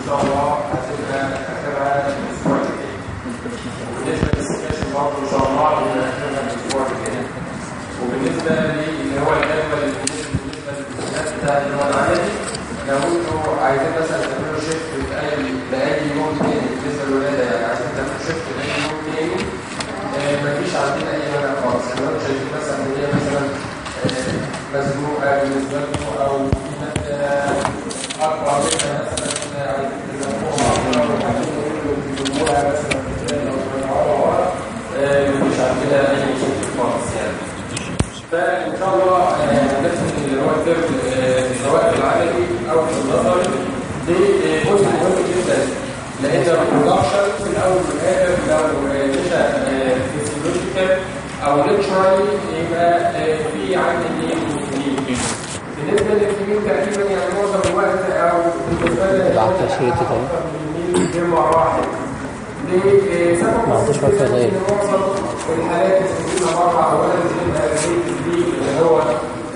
إن شاء الله. هتبقى اخرها الأسبوع الجاي وبالنسبه للسكاشن برضه ان شاء الله هتبقى اخرها الأسبوع الجاي وبالنسبه اللي هو الجدول بالنسبة للامتحانات بتاع اللي لو أنتوا عايزين مثلا تعملوا shift لاي يوم تاني بالنسبة للولاده يعني عايزين تعملوا shift لاي يوم تاني مفيش عندنا اي مانع خالص لو شايفين مثلا ان هي مثلا مزنوقه بالنسبة لكم أو في ماده اقوى منها مثلا مفيش عندنا اي مشكله خالص يعني فان شاء الله نفس اللي هو آه، سواء العملي أو النظري دي آه، جزء مهم جدا لأن ال production في الأول والاخر لو مشى physiological أو naturally يبقى آه، في عندي بالنسبة للكمين تقريبا يعني معظم الوقت أو بالنسبة واحدة لسبب فاي غير. معظم الحالات اللي مرة أولا بتبقى اللي هو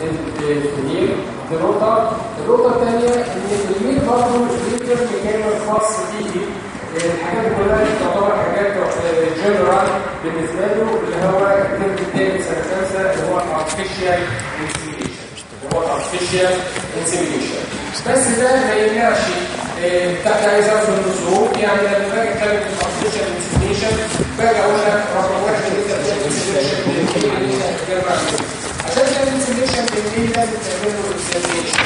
التنين دي نقطة النقطة الثانية إن التنين برضه ليه كامل خاص بيه. الحاجات كلها تعتبر حاجات جنرال بالنسبة له اللي هو الترم الثاني سنة خمسة اللي هو الارتفيشال هو ال artificial insemination بس ده ما يمنعش تحت عايز افهم الظروف يعني لما باجي اتكلم في ال artificial insemination باجي أقول لك رقم واحد انت عشان تعمل insemination بال male لازم تعمل له examination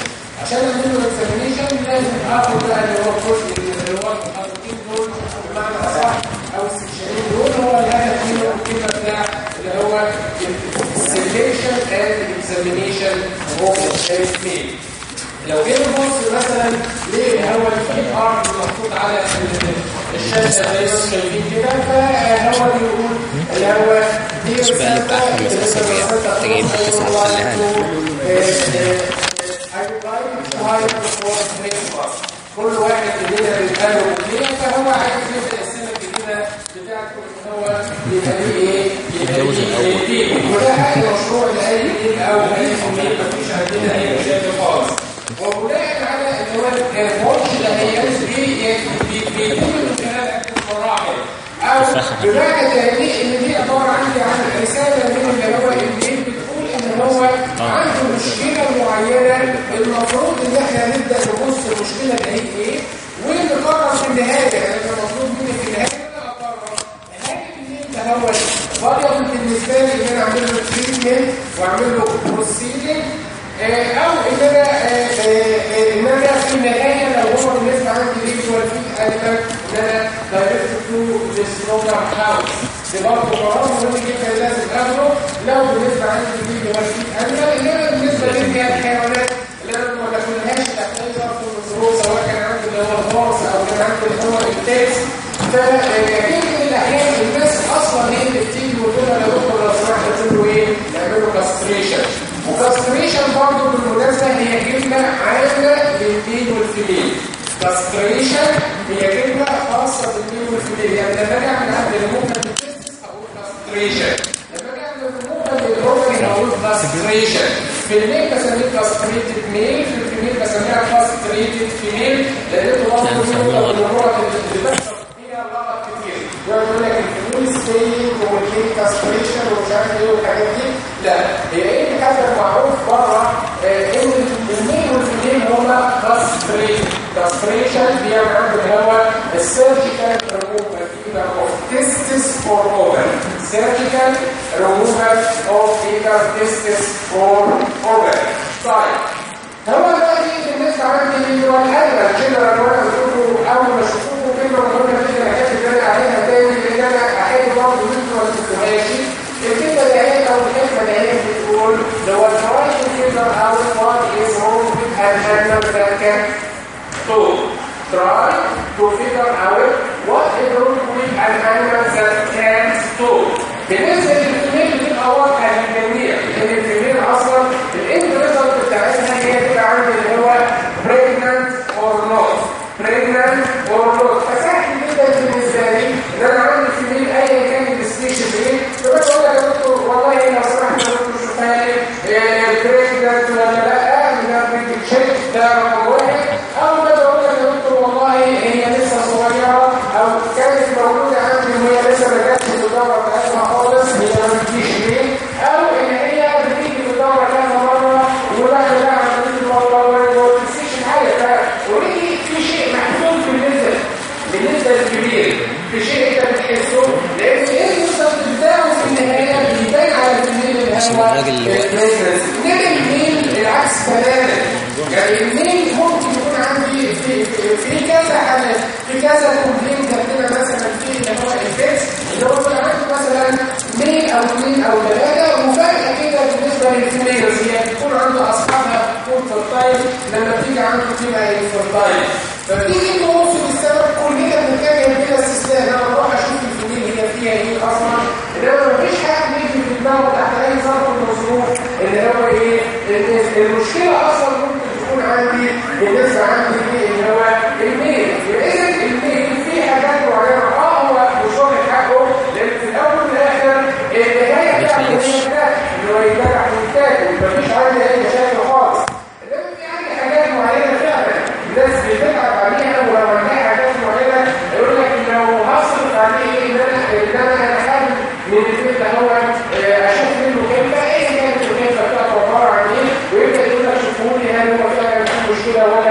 عشان اعمل له examination لازم اخد بقى اللي هو الجزء اللي هو المحركين دول بمعنى اصح هو الهدف منه الكلمة بتاع اللي هو السيليشن اند اكزامينيشن اوف الميل لو جينا نبص مثلا ليه هو الفيد ارت محطوط على الشاشه زي ما أنتم شايفين كده فهو بيقول اللي هو دي الأساسية. تجيب لنا. كل واحد مننا مدير فهو عايز يبدا يتجوز الأول. ليه دين وده اي مشروع لاي دين أو اي مدير مفيش عندنا اي مشاكل خالص وبناء على ان هو الماتش ده هي بيتم من خلال عده مراحل أو بمعنى تاني ان دي عباره عندي عن رساله من اللي هو الانجيل بتقول ان هو عنده مشكله معينه المفروض ان إحنا نبدا نبص المشكلة دي إيه ونقرر في النهايه يعني المفروض مني في النهايه ان أنا اقرر هل هو فاليبل بالنسبة لي إن أنا أعمل له تريتمنت وأعمل له بروسيدنج أو إن أنا آه، آه، آه، إن أنا في النهايه لو هو بالنسبة عندي ريجوال في انيمال إن أنا دايركت تو ديسلوجر هاوس ده برضه قرار مهم جدا لازم اخده لو بالنسبة عندي ريجوال في انيمال انما بالنسبة لي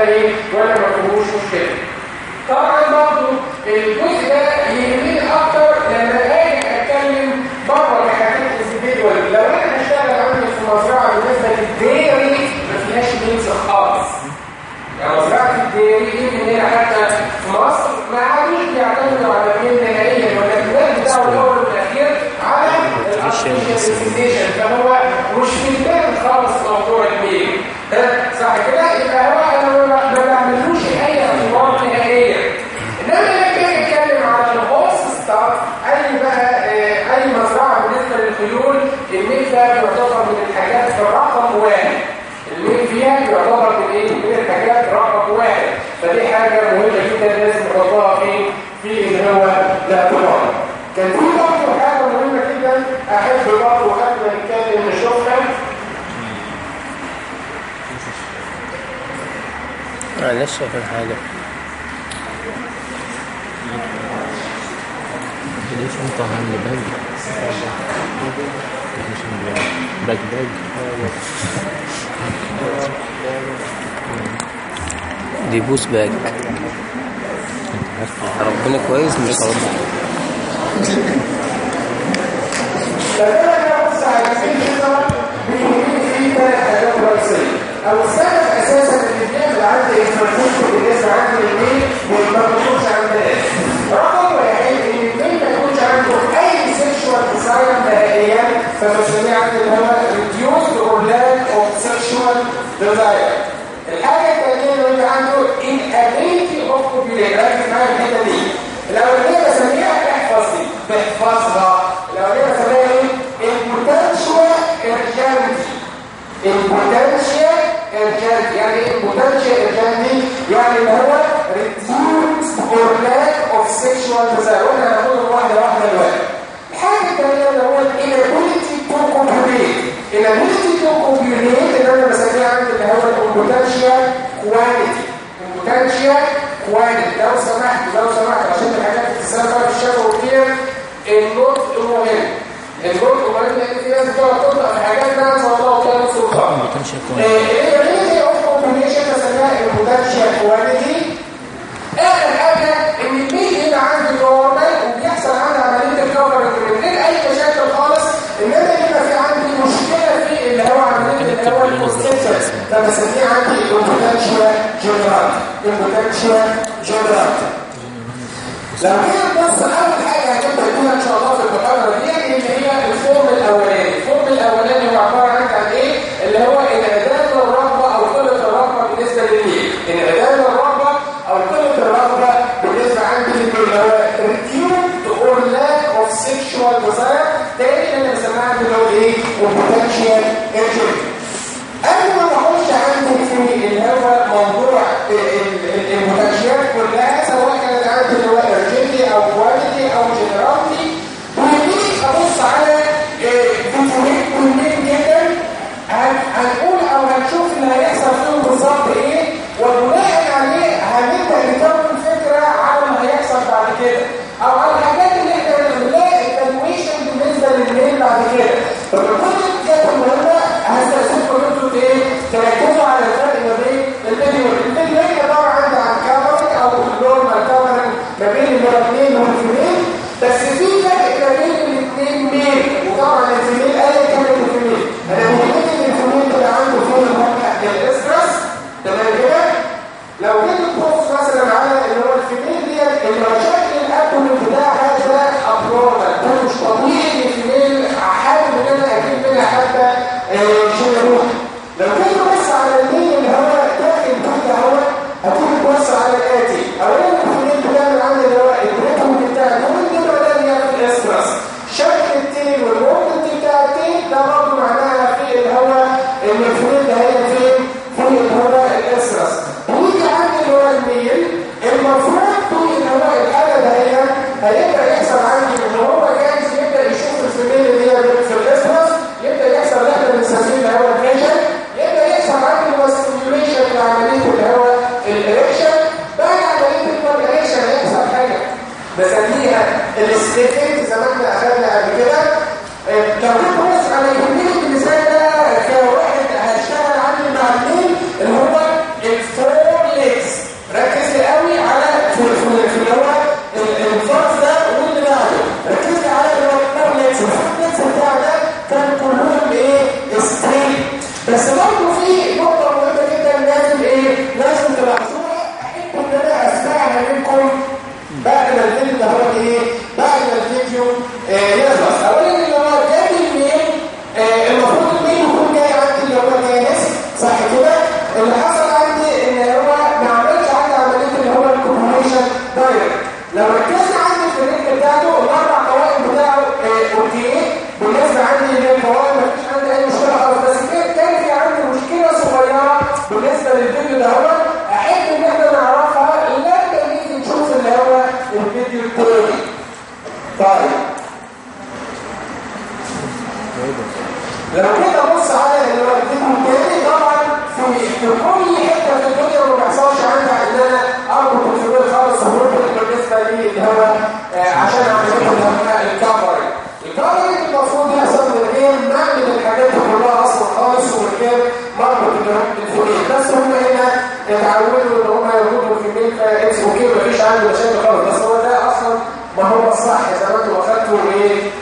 إيه ولا ما فيهوش مشكلة. طبعا برضه الجزء ده يهمني أكتر لما آجي أتكلم بره الحاجات ال individual لو أنا هشتغل عندي في مزرعة بالنسبة لل dairy ما فيهاش males خالص. يعني مزرعة ال dairy دي من هنا حتى في مصر ما عادوش بيعتمدوا على ال male نهائيا ولا البلاد بتاعه الأول والاخير على ال artificial فهو مش في البال خالص موضوع ال male صح كده؟ يبقى هو أنا ما بعملوش اي اعتبار نهائيا انما لما باجي اتكلم على ال horse stud اي بقى اي مزرعه بالنسبة للخيول ال male ده بيعتبر من الحاجات رقم واحد ال male فيها بيعتبر من إيه من الحاجات رقم واحد فدي حاجة مهمه جدا لازم نحطها في في اللي هو الاعتبار كان في برضه حاجة مهمه جدا احب برضه قبل ما نتكلم نشوفها في حاجة ليش انت عامل باج مش باج باج دي بوس باج ربنا كويس مش هرد أو السبب أساسا اللي بيعمل عندي infertility بالنسبة عندي لل male وما بيكونش عند الناس رقم واحد إن ال male ما يكونش عنده أي sexual desire نهائيا فبسميه عندي اللي هو reduced or lack of sexual desire. الحاجة الثانية اللي عنده inability of copulate ركز معايا الحته دي الاولانيه بسميها احفظ دي بحفظها الاولانيه بسميها إيه؟ impotentia erigendi impotentia erigendi يعني إيه impotentia erigendi؟ يعني اللي هو reduced or lack of sexual desire وإحنا هناخدهم واحدة واحدة دلوقتي الحاجة الثانية اللي هو inability to copulate inability to copulate اللي أنا بسميها عندي اللي هو impotentia coeundi impotentia coeundi لو سمحت لو سمحت عشان الحاجات اللي بتتسال بقى في الشفا وكتير النطق مهم النطق مهم لأن في ناس بتقعد تنطق في حاجات ما شاء الله وكان سلطان inability of copulation بسميها impotentia coeundi اخر حاجة ان هنا عندي normal وبيحصل عندي عمليه ال covering من غير اي مشاكل خالص انما يبقى في عندي مشكله في اللي هو عمليه اللي هو عندي impotentia generandi impotentia generandi لو جينا نبص اول حاجة هتبدا بيها ان شاء الله في المحاضره دي اللي هي ال form الاولاني ال form الاولاني هو عباره عن إيه اللي هو انعدام الرغبه أو قله الرغبه بالنسبة لل male انعدام الرغبه أو قله الرغبه بالنسبة عندي اللي هو reduced or lack of sexual desire تاني اللي أنا بسميها اللي هو إيه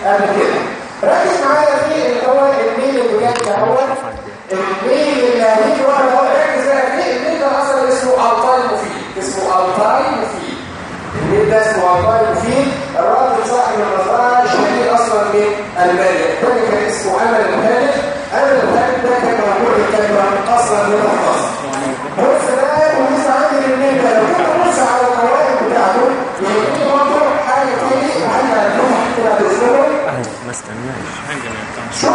قبل كده. ركز معايا في الأول ال male اللي جاي ده هو ال male اللي هيجي ورا هو ركز بقى في ال male ده أصلا اسمه التاي مفيد. اسمه التاي مفيد. ال male ده اسمه التاي مفيد. الراجل صاحب المزرعه اشتري أصلا من ألمانيا. الثاني كان اسمه أمل الخالد أمل الخالد ده كان موجود كان أصلا من مصر بص بقى بص إيه ال male ده. لو كنت بص على القواعد بتاعته يعني يمكن برضه حاجة تاني وحاجة هتروح كده باسلوب هو ما استناش. حاجة ما ينفعش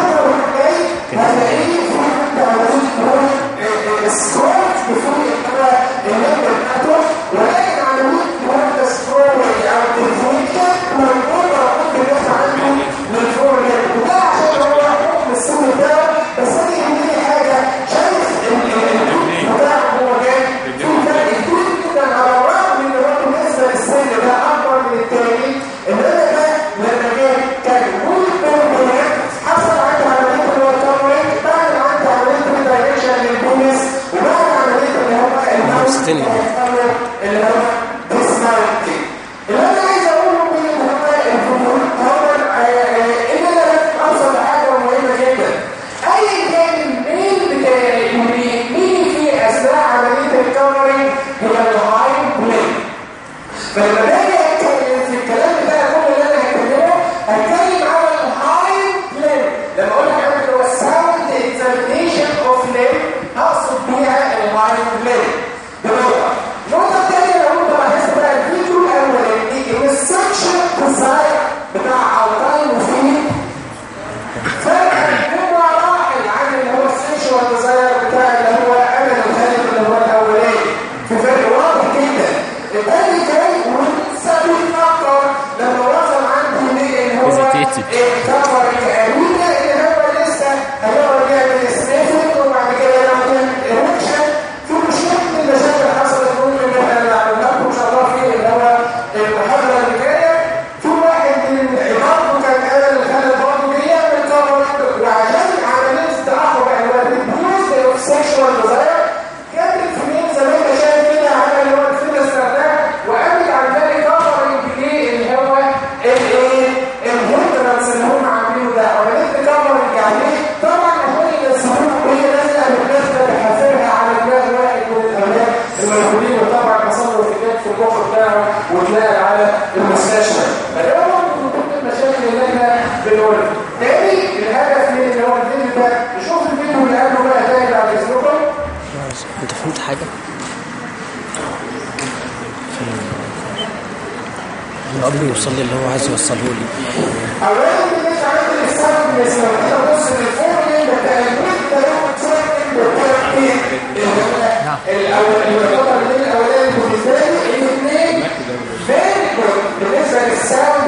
اوصل للي هو عايز يوصله لي نعم. الأول بالنسبة لي الاثنين بالنسبة للسبب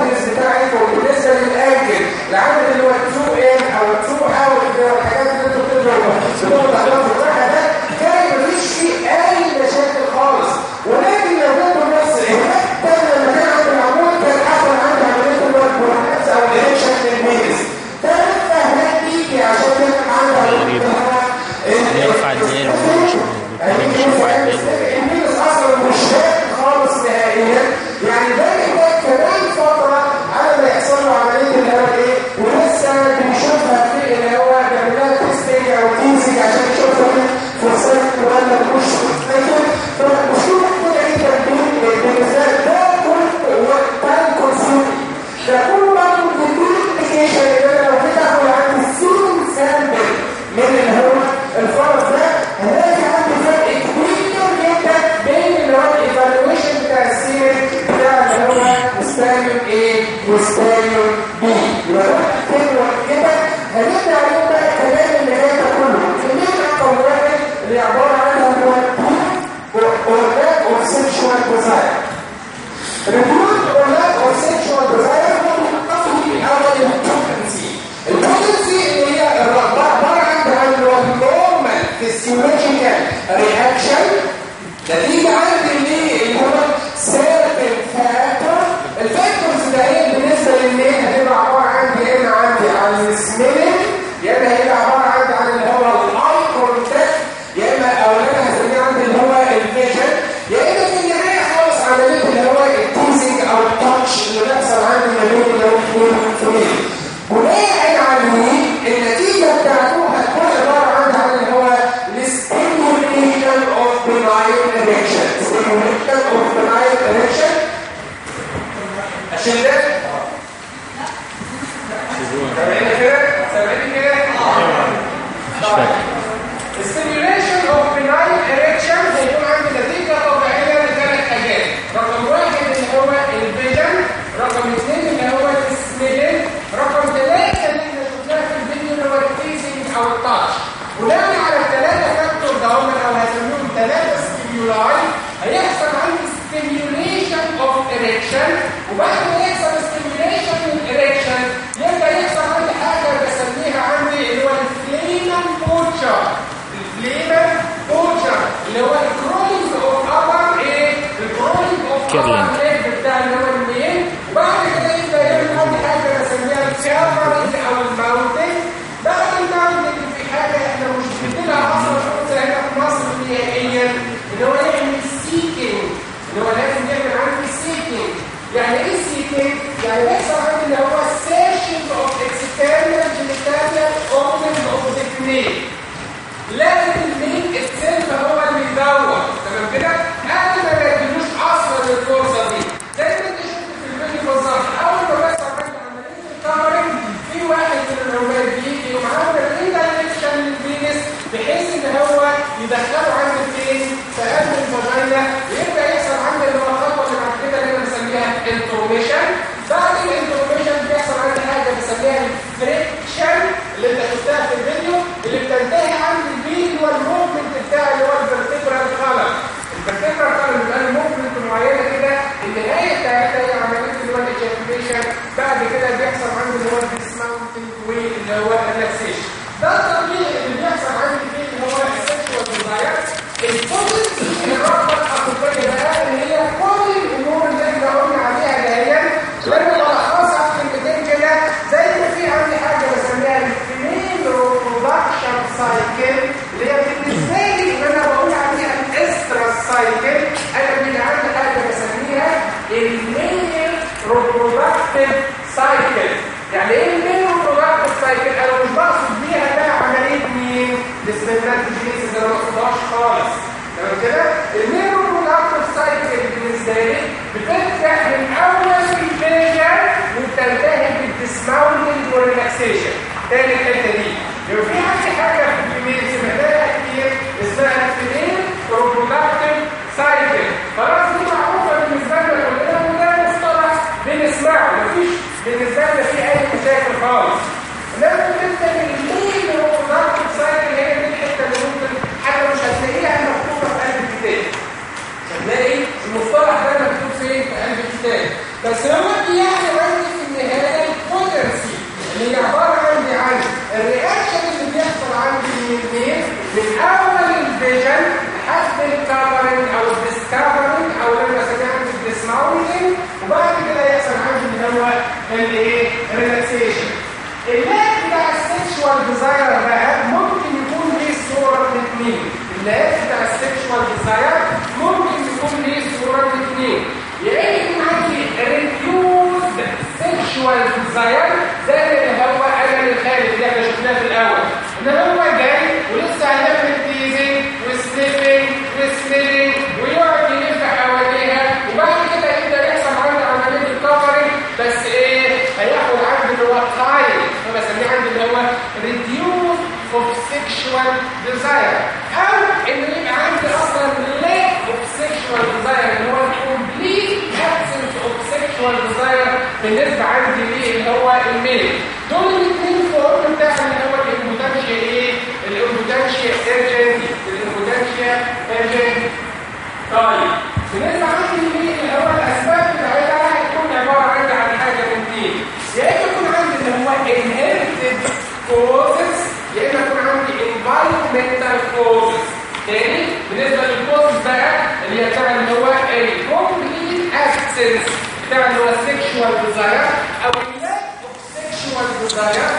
اللي هو sexual desire أو lack of sexual desire.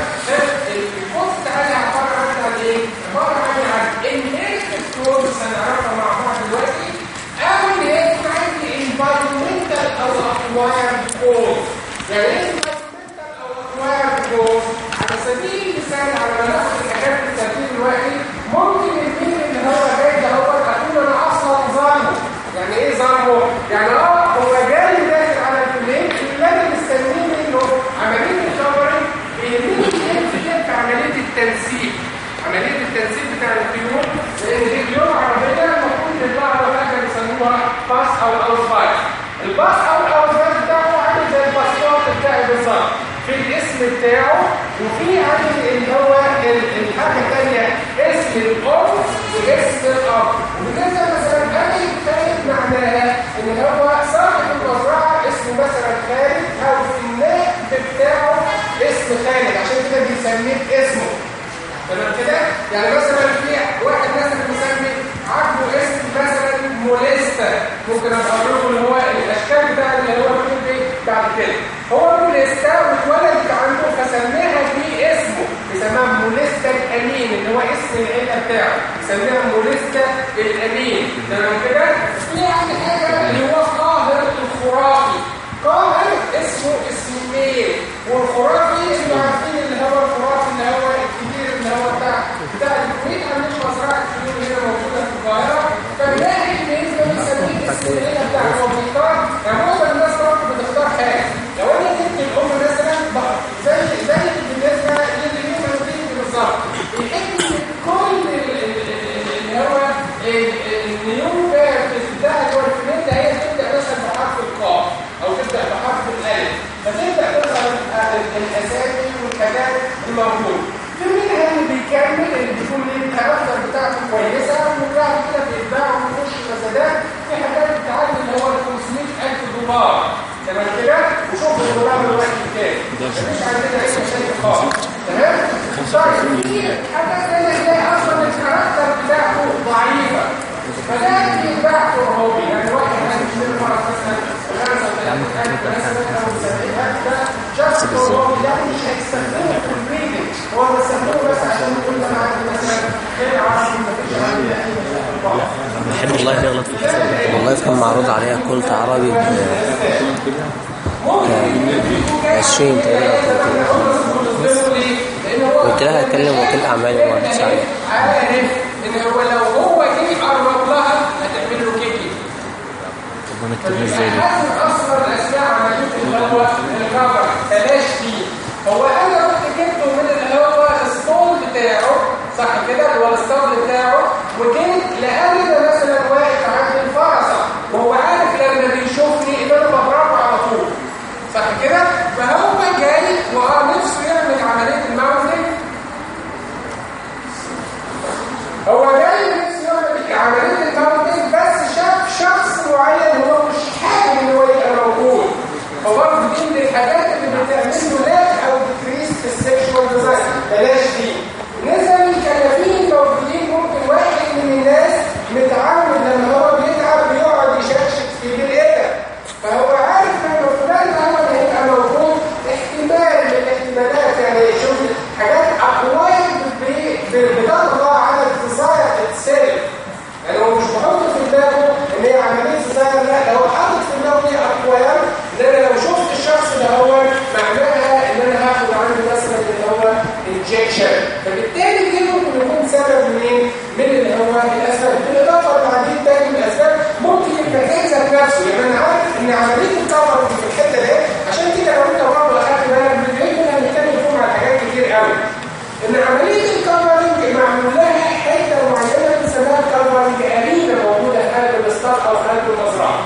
الكوز بتاعتها عباره عن إيه؟ عباره عن inherited causes هنعرفها مع بعض دلوقتي. أو ان هي يكون عندي environmental أو acquired cause يعني إيه environmental أو acquired cause على سبيل المثال على ما الحاجات بالترتيب دلوقتي ممكن الميل اللي هو جاي ده هو أنا أصلا ظالمه يعني إيه ظالمه؟ يعني آه هو جاي داخل على البلين اللي أنا مستنيه منه عمليه الكفرنج بيهمني إيه في عمليه التنسيق عمليه التنسيق بتاع الطيور لأن دي طيور عربيه المفروض يطلع له حاجة بيسموها باس أو اوزفايت الباس أو الاوزفايت بتاعه عامل زي الباسبورت بتاعي بالظبط في الاسم بتاعه وفي عندي اللي هو الحاجة الثانية اسم الام واسم الأب. وبالنسبة مثلا أي كلمه معناها إن هو صاحب المزرعة اسمه مثلا خالد أو النائب بتاعه اسم خالد عشان كده بيسميه باسمه تمام كده؟ يعني مثلا في واحد مثلا مسمي عاجبه اسم مثلا موليستا. ممكن أقول له اللي هو الأشكال بتاع اللي هو بعد كده. هو موليستا واتولد عنده فسميها في اسمه بيسموها موليستا الأمين اللي هو اسم العيلة بتاعه بيسميها موليستا الأمين. تمام كده؟ في عندي حاجة اللي هو قاهر الخرافي. قاهر اسمه اسم والخرافي اللي عارفين اللي هو الخرافي اللي هو الكبير اللي هو بتاع بتاع الكويت عندنا مزرعة كبيرة موجودة في القاهرة. فبنلاقي الناس ده بيسميه اسم العيلة بتاع هو بيختار يعني معظم الناس برضه بتختار حاجة لو أنا جبت الام مثلا بقى زي زي بالنسبة لليوم الدين بالظبط بيحب كل اللي هو النيو بتاع اللي هو الفيلم ده هي تبدا مثلا بحرف القاف أو تبدا بحرف الالف فتبدا تظهر الاسامي والكلام الموجود في منها اللي بيكمل اللي بيكون ليه الكاركتر بتاعته كويسة. وبعد كده بيتباع ويخش مسادات في حاجات بتعدي اللي هو ال 500000 دولار. تمام كده؟ وشوف الدولار دلوقتي بكام مفيش عندنا أي مشاكل خالص. تمام؟ طيب حاجات ثانية تلاقي أصلا ال character بتاعته ضعيفة. فده بيتباع hobby يعني واحد هيشتري مرة مثلا 35 مثلا أو 70 ده شخص hobby ده مش هيستخدمه في ال breeding هو بيستخدمه بس عشان يقول عندي مثلا يغلط في الحساب. والله كان معروض عليها كولت عربي ب 20 تقريبا قلت لها اتكلم وكيل أعمالي وما عليها عارف ان هو لو هو جه قرب لها هتعمل له كيكي طب أنا اكتبها إزاي دي؟ أصلا الاسماء عمليه اللي هو الكفر بلاش فيه هو أنا رحت جبته من اللي هو الاسطول بتاعه صح كده؟ هو الاسطول بتاعه. وجيت لقاني ده مثلا واقف عند الفرسه وهو عارف لما بيشوفني ان أنا بضربه على طول. صح كده؟ فهو جاي واه نفسه يعمل عملية ال mounting هو جاي نفسه يعمل عملية ال mounting بس شاف شخص معين هو مش حابب إن هو يبقى موجود. فبرضه دي من الحاجات اللي بتعمل له lack أو decrease في ال sexual desire بلاش دي بالنسبة للكلافين الموجودين ممكن واحد من الناس متعود لما هو بيتعب بيقعد يشكشك في بالايد فهو عارف ان فلان ده هو اللي هيبقى موجود احتمال من الاحتمالات يعني يشوف حاجات اقوال بتطغى على ال desire itself يعني هو مش بيحط في دماغه ان هي عمليه desire لا ده هو حاطط في دماغه دي اقوال ان أنا لو شفت الشخص ده هو معناها ان أنا هاخد عنده مثلا اللي هو injection فبالتالي دي ممكن يكون سبب منين؟ من اللي هو الأسباب. بالاضافه لعديد تاني من الأسباب. ممكن يبقى cancer نفسه. يعني أنا عارف إن عملية ال covering في الحتة دي عشان كده لو أنت برضه اخدت بالك من إيه كنا هنتكلم فيهم على حاجات كتير قوي. إن عملية ال covering معمول لها حتة معينة بنسميها ال covering area موجودة في قلب الاسطح أو قلب المزرعة.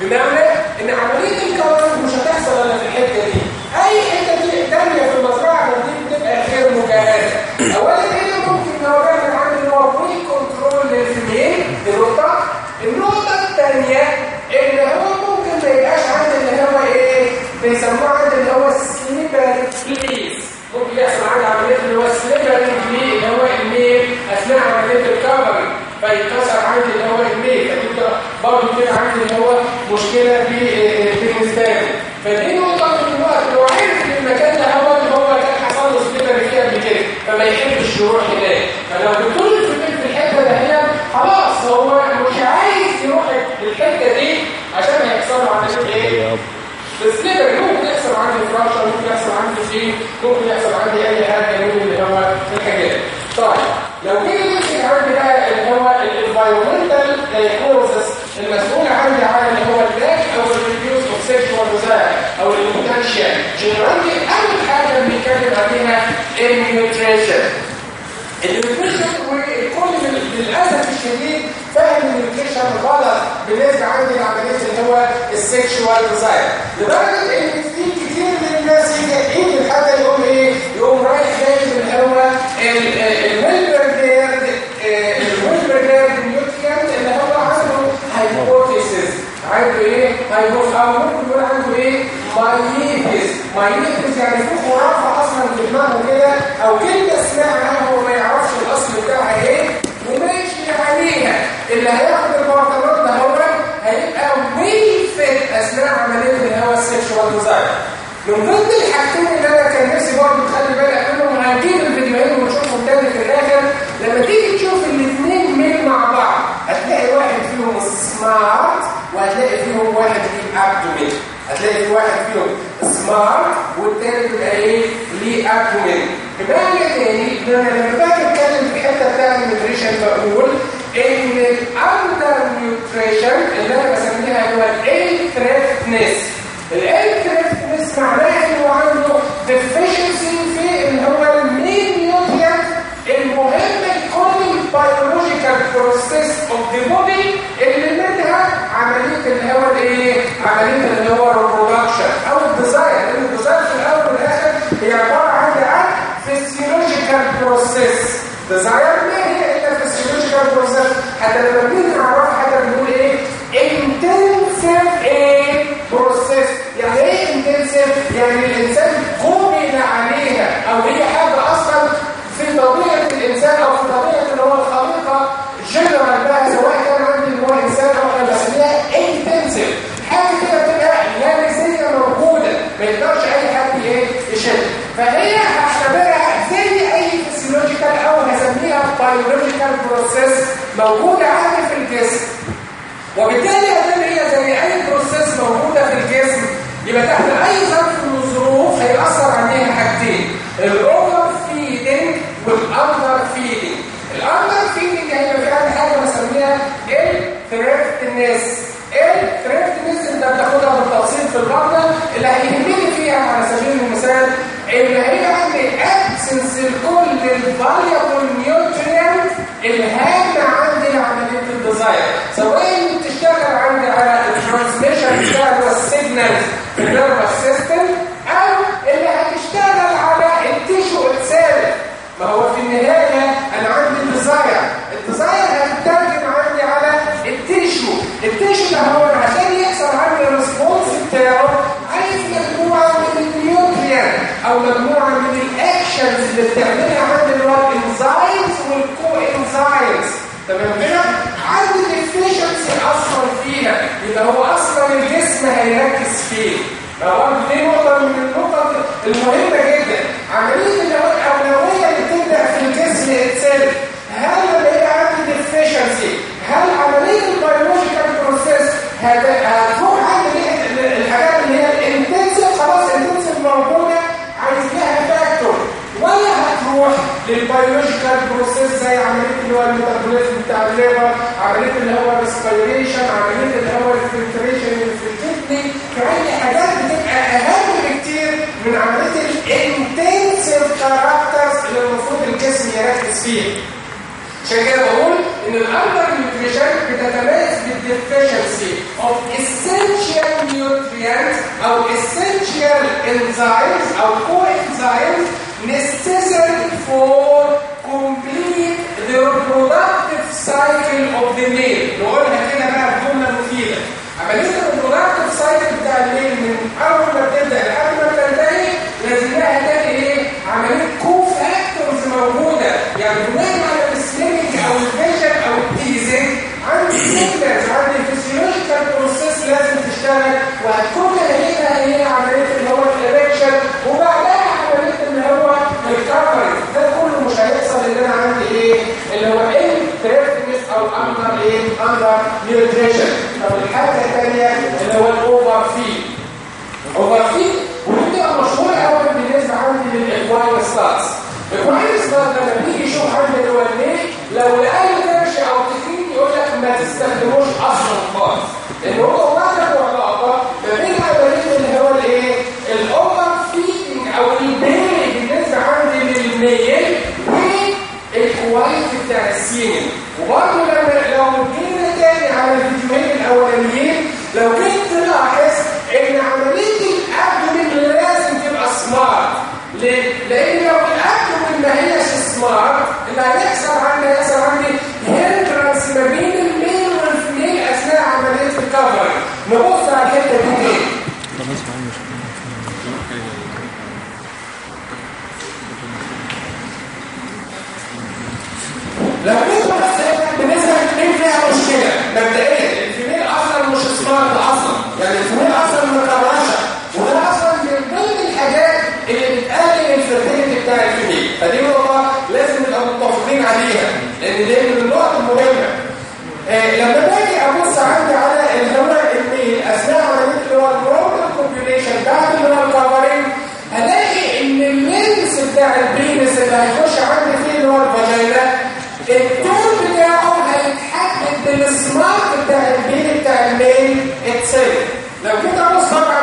بمعنى إن عملية ال covering مش هتحصل إلا في الحتة دي. أي حتة دي تانية في المزرعه دي بتبقى اولا إيه ممكن لو الراجل عنده هو poor control لل female دي نقطه النقطه الثانية ان هو ممكن ما يبقاش عنده اللي هو إيه بيسموه عنده اللي هو slippery place ممكن يحصل عنده عمليه اللي هو slippery place اللي هو ال male اثناء عمليه ال covering فيتكسر عندي اللي هو ال male فتبقى برضه كده عندي اللي هو مشكله في بالنسبة لي فدي نقطه من الوقت لو عرف ان المكان ده هو اللي هو كان حصل له slippery فيه قبل كده فما يحبش يروح هناك فلو بتقول في في الحته ده هي خلاص هو مش عايز يروح الحته دي عشان هيحصل له عمليه إيه؟ ال slippery ممكن يحصل عندي fracture ممكن يحصل عندي sprain ممكن يحصل عندي اي حاجة من اللي هو الحاجات طيب لو جينا نمسك عندي بقى اللي هو ال environmental causes المسؤول عندي عن اللي هو ال lack أو ال reduced of sexual desire أو عندي اول حاجة بنتكلم عليها ال nutrition ال nutrition والكل للأسف الشديد فاهم ال nutrition غلط بالنسبة عندي لعمليه اللي هو ال sexual desire لدرجة إن في كتير من الناس يجي حتى يقوم إيه؟ يقوم رايح جايب اللي هو الويلبرجيرد الويلبرجيرد نيوتريانت اللي هو عنده هايبوثيسيس عنده إيه؟ هايبوثيسيس أو ممكن يقول عنده إيه ماييتس ماييتس يعني في خرافة أصلا في دماغه كده أو كلمه سمعها هو ما يعرفش الأصل بتاعها إيه وماشي عليها. اللي هياخد البرطمان ده هو هيبقى أثناء عملية اللي هو ال sexual desire من ضمن الحاجتين اللي أنا كان نفسي برضه تخلي بالك منهم هنجيب الفيديوهين ونشوفهم تاني في الآخر. لما تيجي تشوف الاثنين male مع بعض هتلاقي واحد فيهم smart وهتلاقي فيهم واحد ليه abdomen هتلاقي في واحد فيهم smart والتاني بيبقى إيه ليه abdomen بمعنى تاني ان أنا لما باجي اتكلم في الحته بتاع ال nutrition بقول ان ال under nutrition اللي أنا بسميها هو ال unthriftiness ال unthriftiness معناها إنه عنده deficiency في اللي هو ال main nutrient المهم لكل ال biological process of the body اللي منها عملية اللي هو الايه؟ عملية اللي هو ال reproduction desire ما هي الا physiological process حتى لما بنيجي حتى بنقول إيه؟ instinctive إيه؟ process يعني إيه instinctive؟ يعني الانسان قبل عليها أو هي حاجة أصلا في طبيعه الانسان أو في طبيعه اللي هو الخليقه جنرال بقى سواء كان عندي اللي هو انسان أو أنا بسميها instinctive حاجة كده بتبقى لامسيه موجوده ما يقدرش اي حد إيه يشد فهي هعتبرها زي اي physiological أو هسميها biological process موجوده عندي في الجسم. وبالتالي هتبقى هي زي أي process موجودة في الجسم يبقى تحت أي ظرف من الظروف هيأثر عليها حاجتين. ال over feeding وال under feeding ال under feeding هي فعلا حاجة بسميها ال thriftiness ال thriftiness أنت بتاخدها بالتفصيل في الباطنة اللي هيهمني فيها على سبيل المثال اللي هي عندي absence لكل ال valuable nutrient الهامه عندي لعمليه ال desire سواء بتشتغل عندي على ال transmission بتاع ال signals في ال nervous system أو اللي هتشتغل على ال tissue itself ما هو في النهاية أنا عندي ال desire ال desire هتترجم عندي على ال tissue. ال tissue ده هو عشان يحصل عندي ال response بتاعه. عايز مجموعة من ال nutrient أو مجموعة من ال actions اللي بتعملها عندي اللي تمام كده عندي ال deficiency أصلا فيها يبقى هو أصلا الجسم هيركز فيه. برضه دي نقطة من النقط المهمة جدا. عملية اللي الأولوية اللي بتبدا في الجسم itself هل لما يبقى عندي deficiency هل عملية ال biological process هتروح عندي الحاجات اللي هي ال instinctive خلاص ال instinctive موجودة عايز لها factor ولا هتروح لل biological process هو ال metabolism بتاع ال liver عملية اللي هو ال respiration عملية اللي هو ال filtration في ال kidney كمان حاجات بتبقى أهم بكتير من عملية ال instinctive characters اللي المفروض الجسم يركز فيها عشان كده بقول إن ال under nutrition بتتميز بال deficiency of essential nutrients أو essential enzymes أو co-enzymes necessary for se alinha عليها لأن ده من النقط المهمة. آه لما باجي أبص عندي على الهواء الميل اثناء عمليه اللي هو البروتين كومبيوليشن بعد اللي هو الكفرنج ألاقي إن اللينس بتاع البينس اللي هيخش عندي فيه اللي هو الفاجينا الطول بتاعه هيتحدد بالسمارت بتاع البين بتاع الميل اتسير لو كنت أبص بقى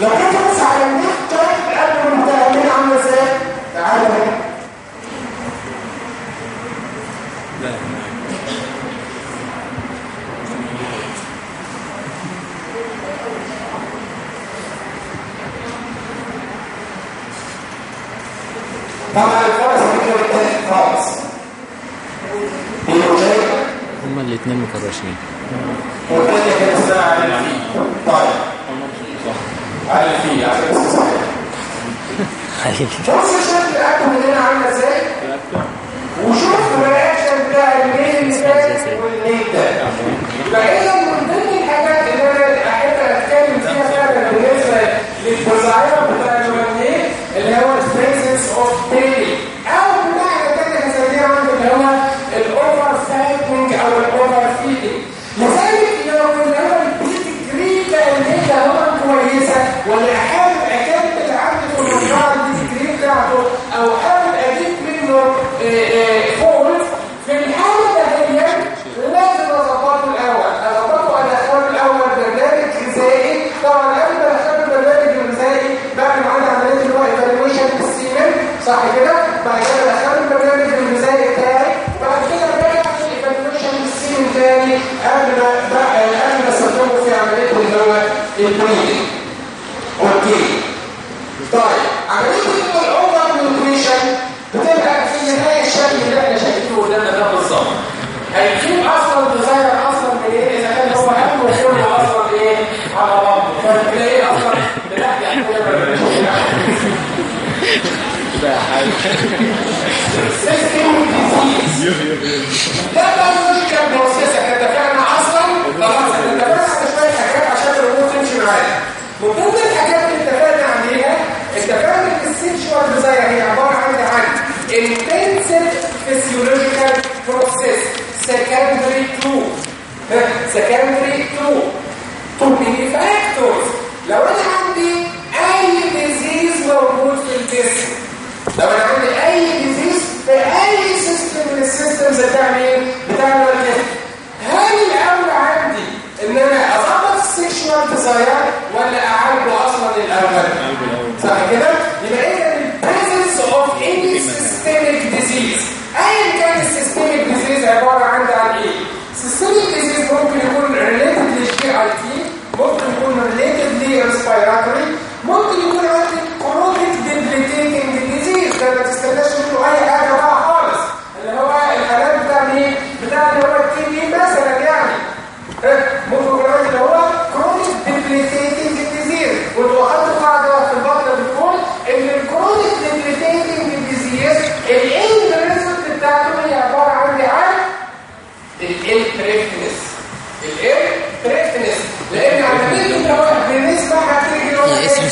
لو كانت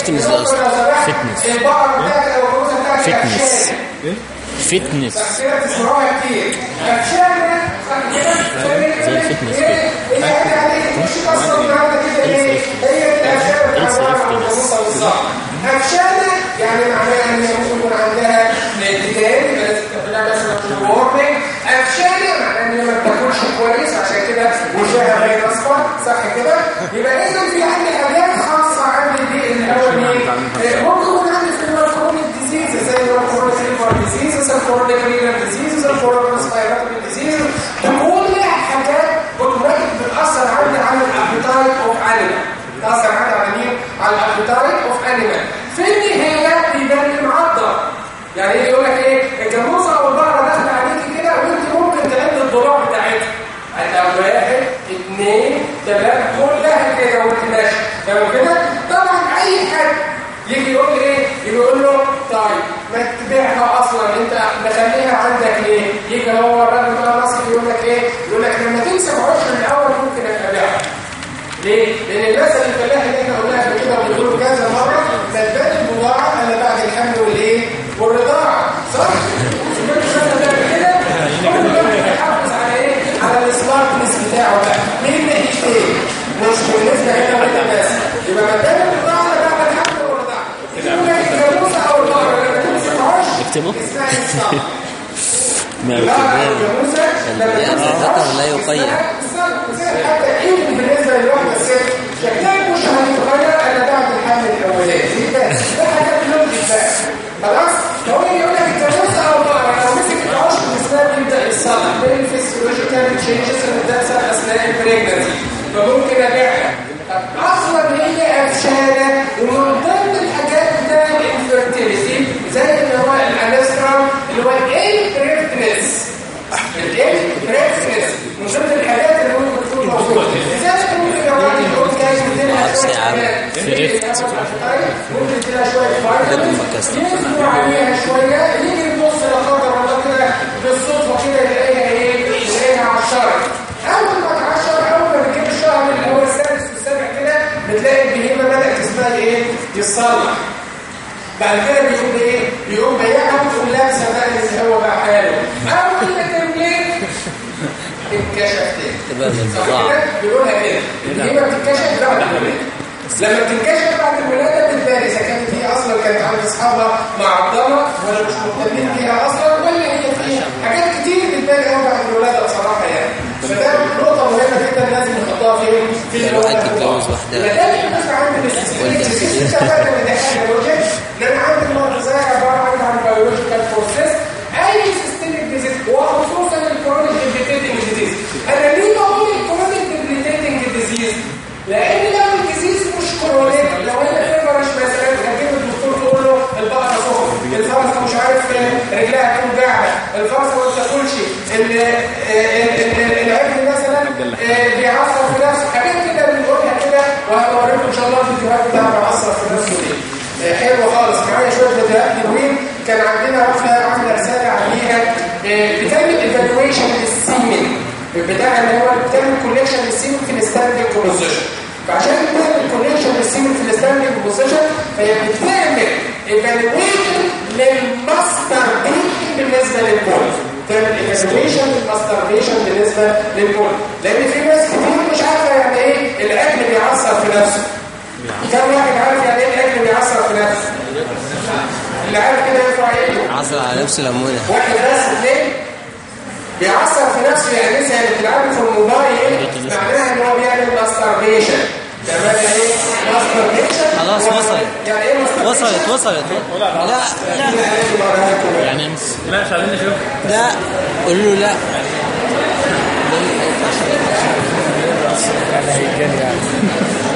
فتنس ده أصلا؟ فتنس. فتنس. كده زي الفتنس كده. أصلا هتشال يعني معناها ان يكون عندها لازم وورنينج هتشال معناها ان ما بتاكلش كويس عشان كده وشها غير اصفر صح كده يبقى اذا في عندي حاجات عندي دي الأول مين آه، ممكن عندي في ال chronic disease زي ال chronic liver disease ال chronic renal disease ال chronic respiratory disease كل حاجات اوتوماتيك بتاثر عندي على ال appetite of animal بتاثر عندي على مين على ال appetite of animal في النهايه بيبان المعضم يعني يجي يقول لك إيه؟ الجاموسه أو البقره داخله عليكي كده وانت ممكن تعد الضلوع بتاعتها هتبقى واحد اثنين ثلاثة كلها كده وانت ماشي تمام كده يجي يقول لي إيه يجي يقول له طيب ما تبيعها أصلا أنت مخليها عندك ليه يجي هو الراجل بتاع مصر يقول لك إيه يقول لك لما تمسك عشر الأول ممكن أبيعها ليه؟ لأن الناس الفلاح اللي إحنا قلناها قبل كده وبنقول كذا مرة تثبات البضاعة إلا بعد الحمل والإيه؟ والرضاعة صح؟ ده كده؟ كل على إيه؟ على بتاعه بقى مين ناحيتين؟ مش بالنسبة هنا وهنا بس يبقى ما دام البضاعة إلا بعد الحمل والرضاعة يقول لك الجاموسة أو البقرة لما تمسك عشر اكتبه. اسمها إيه؟ ما لا يكتبها الجاموسة لما البيان تمسك الذكر لا. اسمها- حتى إيه بالنسبة للواحده الست شكلها مش هيتغير الا بعد الحمل الاولاني ده حاجات بقى خلاص هو يقول لك الجاموسه أو بقره لو مسكت عشر اسنان يبدا يصلح بين الفسيولوجيكال تشينجز اللي بتحصل اثناء البريجنسي فممكن ابيعها طب أصلا هي افشانه ومن ضمن الحاجات ده الانفيرتيليتي زي اللي هو الانسترام اللي هو الانفيرتنس الانفيرتنس من ضمن الحاجات اللي ممكن تكون موجوده لذلك ممكن لو واحد يقول ممكن تلاقي شوية فايتامينز ينزلوا عليها شوية يجي يبص لا قدر الله كده بالصدفه كده يلاقيها إيه يلاقيها على الشرع اول ما تعشر اول ما بتجيب الشهر اللي هو السادس والسابع كده بتلاقي البهيمه بدات اسمها إيه يتصلح بعد كده بيقوم إيه بيقوم بيعها وتقوم لابسه بقى اللي هو بقى حاله اول ما تملك انكشف تاني تبقى من صح البضاعة كده بيقولها كده البهيمه بتنكشف بعد الولاده لما بتنكشف بعد الولاده بتبان إذا كانت هي أصلا كانت عند أصحابها معضمه ولا مش مهتمين بيها أصلا ولا هي فيها حاجات كتير بتبان قوي بعد الولاده بصراحة يعني. فده نقطة مهمة جدا لازم نحطها في في الواحد يتجوز واحدة. يبقى ده بيبقى عندي. ال system ان أنا عندي المرض زي عبارة عن biological process أي systemic disease وخصوصا ال chronic debilitating disease أنا ليه بقول ال chronic debilitating disease لأن لو ال disease مش chronic لو أنا feverish مثلا هجيب الدكتور تقول له البقره سخن الفرخه مش عارف رجلها توجعها الفرخه ما بتاكلش ال- ال- ال- العجل مثلا آه، بيعصر في نفسه. حاجات كده بنقولها كده الفيديوهات بتاعها بيعصر في نفسه ليه آه، حلو خالص. معايا شوية فيديوهات حلوين. كان عندنا واحدة عاملة رسالة عليها. آه، بتعمل evaluation لل semen بتاع اللي هو بتعمل collection لل semen في ال standing position فعشان تعمل collection لل semen في ال standing position فهي بتعمل evaluation لل master بالنسبة لل bull. تعمل evaluation لل masturbation بالنسبة لل bull. لأن في ناس كتير مش عارفة يعني إيه العجل بيعصر في نفسه. كم واحد عارف يعني إيه الأكل بيعصر في نفسه؟ اللي عارف كده يرفع إيده. عصر على نفسه ليمونة. واحد بس اثنين بيعصر في نفسه يعني مثلا بتلعبه في الموبايل معناها إن هو بيعمل ماستربيشن خلاص وصلت. وصلت وصلت. لا لا. يعني لا مش عايزين نشوف لا قول له لا.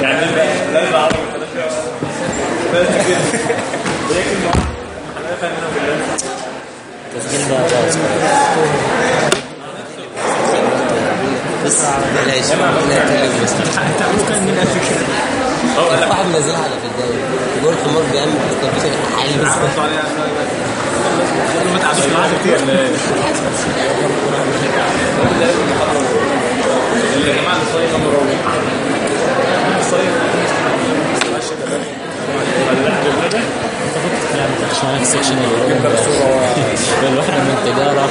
يعني لا لكن تسجيل بقى بس بلاش لا تكلم بس كان واحد منزلها على في الدوري. يقول الحمار بيعمل كونتربيوشن عالي بس ما تعبش معاك كتير اللي يا جماعة الصيف ده مروج الصيف مش معانا في السكشن الواحدة من التجارة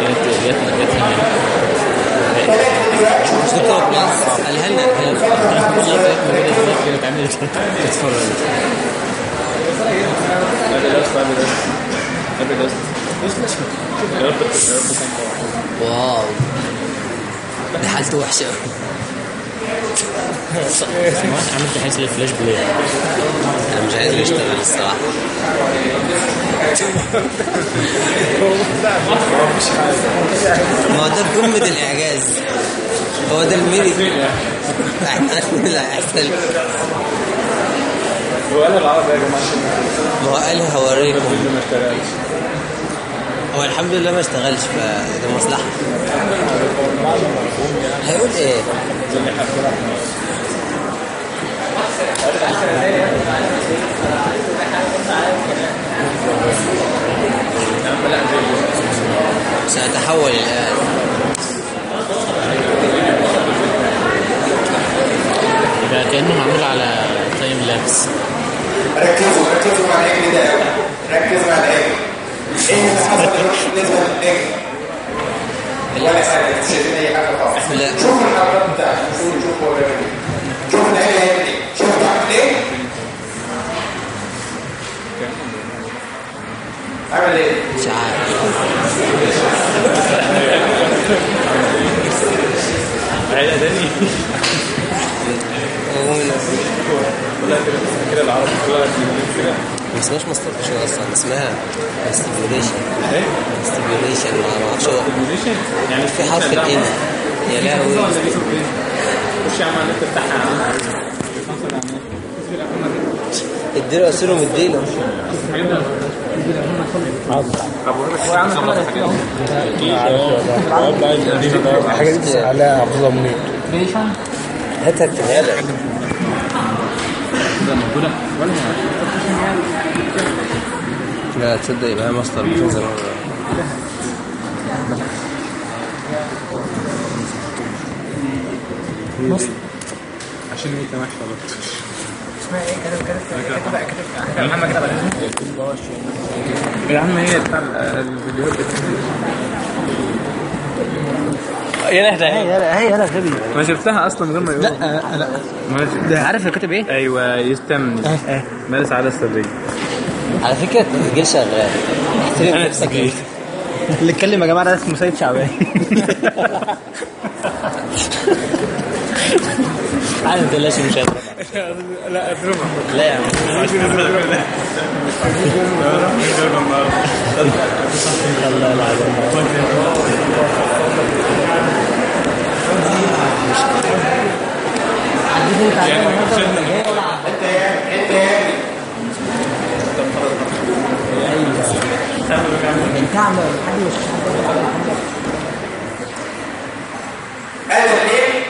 كانت جت هنا مش دكتور بلانس تتفرج واو ده حالته وحشه عملت حاجة الفلاش بلاي. أنا مش عايز يشتغل الصراحة. ما هو ده قمه الإعجاز. هو ده الميري لا احسن هو أنا العربي يا عشان ما هو قال هوريكم هو الحمد لله ما اشتغلش فده مصلحة. هيقول إيه؟ سأتحول الآن يبقى كأنه معمول على تايم لابس ركزوا ركزوا مع قوي ركز مع الاجل إيه اللي حصل دلوقتي بالنسبة للاجل ولا حاجة مش شايفين اي حاجة خالص لا. شوفوا الحركات بتاعته شوفوا شوفوا هو بيعمل إيه شوفوا الاجل هيعمل إيه شوفوا بيعمل إيه عمل إيه مش عارف عيلة تاني كده العربي كلها كده ما اسمهاش ماستربيشن أصلا اسمها ستيبيوليشن إيه ستيبيوليشن ما أعرفش هو كومبينيشن يعني في حرف الان يا لهوي خش يا عم على النت بتاعها اديله اسيره مديله الحاجة دي عليها هاتها لا تصدق يبقى بيشن زمان عشان انت ماشي غلط يا عم هي بتاع الفيديوهات يا نهدى هي هي أنا غبي ما شفتها أصلا من غير ما يقول لا لا ده عارف اللي كاتب إيه؟ أيوه يستمني. مارس على السرية. على فكرة التسجيل شغال. احترم نفسك. اللي اتكلم يا جماعة ده اسمه سيد شعبان. عادي ما تقلقش مش هضرب لا. اضربها لا يا عم الله العظيم انت يا انت يا هذا الايه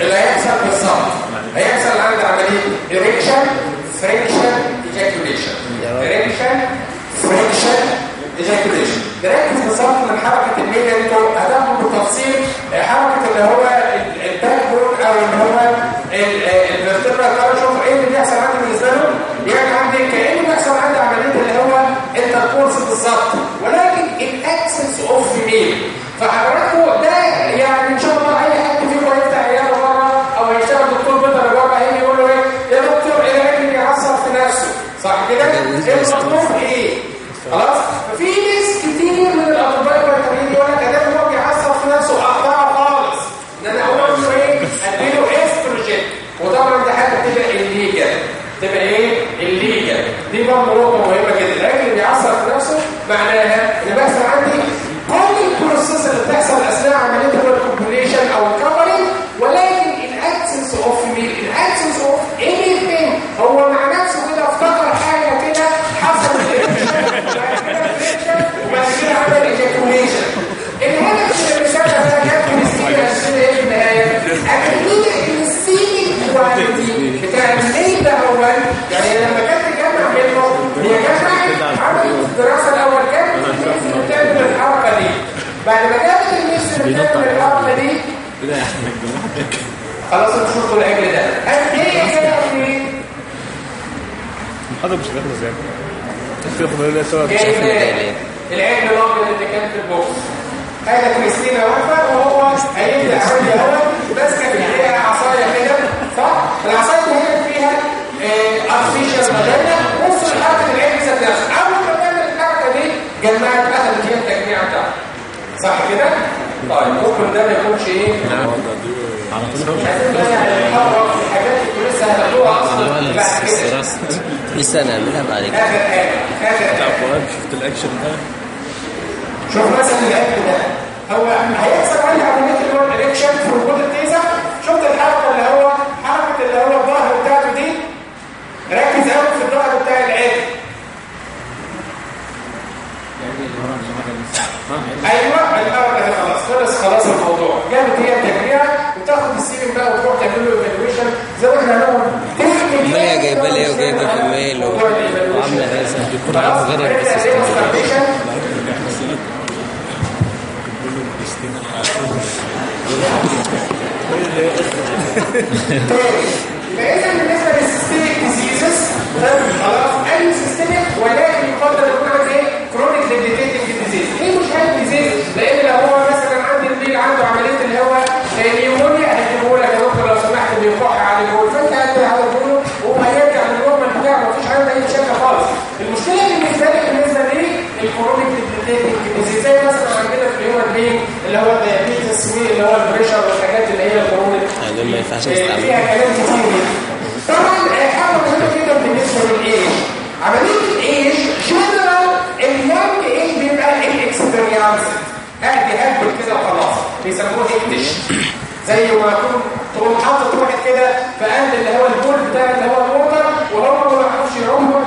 اللي هيحصل بالظبط هيحصل عندك erection friction ejaculation. Erection friction ejaculation. نركز بالظبط من حركة ال male أنتوا هتاخدوا بالتفصيل آه، حركة اللي هو ال back أو اللي هو ال vertebral cord شوف إيه اللي بيحصل عندي بالنسبة له؟ يعني عندي كأنه بيحصل عندي عملية اللي هو intercourse بالظبط ولكن ال access of male فحضراتكم ده يعني ان شاء الله اي حد فيكم هيفتح عياده بره أو هيشتغل دكتور بيطري بره هيجي يقول له إيه يا دكتور إيه الراجل بيعصر في نفسه صح كده؟ إيه المطلوب إيه؟ خلاص؟ ففي ناس كتير من الاطباء البيطريين يقول لك ده هو بيعصب في نفسه اقطعه خالص ان أنا أقول له إيه؟ اديله استروجين وطبعا دي حاجة بتبقى الليجل تبقى إيه؟ الليجل دي برضه نقطه مهمه جدا الراجل اللي بيعصب في نفسه معناها ان بيحصل عندي كل البروسيس اللي بتحصل اثناء عمليه الكومبليشن أو الكفرنج ولكن الاكسنس اوف ميل الاكسنس اوف anything هو مع نفسه كده افتكر حاجة كده حصل وبعد كده عمل ايجاكوليشن الهدف من الرساله ده جت من السيره السيره إيه في النهايه؟ أكيد ان السيل كواليتي بتاع الميل ده هو يعني لما كانت تجمع منه هي جمعت عملت الدراسه الأول كانت بتعمل الحركه دي بعد ما جابت الميكس اللي بتعمل الحركه دي خلاص أنتوا شفتوا العجل ده قد إيه جاية منين؟ هذا مش غير زين له سبب؟ العجل الأبيض اللي كان في ال box. هذا كريستينا واقفه وهو هيبدأ عندي اهو ماسكه في ايديها عصاية كده. صح؟ العصاية دي هي فيها artificial vagina بص لحركه العجل ذات نفسه أول ما تعمل الحركة دي جمعت اخذت هي التجميع بتاعها صح كده؟ طيب ممكن ده ما يكونش إيه؟ بقى نحرك الحاجات اللي لسه هتاخدوها أصلا بعد كده. لسه نعملها بعد كده اخر حاجة اخر حاجة شفت الاكشن ده شوف مثلا العجل ده هو هيحصل عندي عمليه اللي هو ال erection في وجود ال teaser. شفت الحركة اللي هو حركة اللي هو الظهر بتاعته دي؟ ركز قوي في الظهر بتاع العين أيوه الحركة دي خلاص. خلص خلاص الموضوع. جابت هي التجميع وتاخد ال semen بقى وتروح تعمل له evaluation زي ما إحنا هنقول هي جايبة لي وجايبة في ال male وعاملة هذا. خلاص غير عرفنا بس فاذا بالنسبة لل systemic diseases خلاص اي systemic ولكن يفضل يكون إيه chronic debilitating disease ليه مش high disease لأن لو هو مثلا عندي ال male عنده عمليه اللي هو pneumonia هيجيبه لك يا دكتور لو سمحت بيكح على طول فانت هتعالجه له وهيرجع لل normal بتاعه مفيش عنده اي مشاكل خالص المشكلة بالنسبة لي بالنسبة لي زي مثلا عندنا في ال human being اللي هو ال diabetes اللي هو ال pressure والحاجات اللي هي ال chronic دول ما ينفعش فيها نستعملها كلام كتير. طبعا حاجة مهمه جدا بالنسبة للايج عمليه ال age general ال young age بيبقى inexperience قاعد يهبل كده وخلاص بيسموه هيكتش زي ما تكون تقوم حاطط واحد كده في قلب اللي هو ال pool بتاع اللي هو ال water وهو ما بيعرفش يعوم هو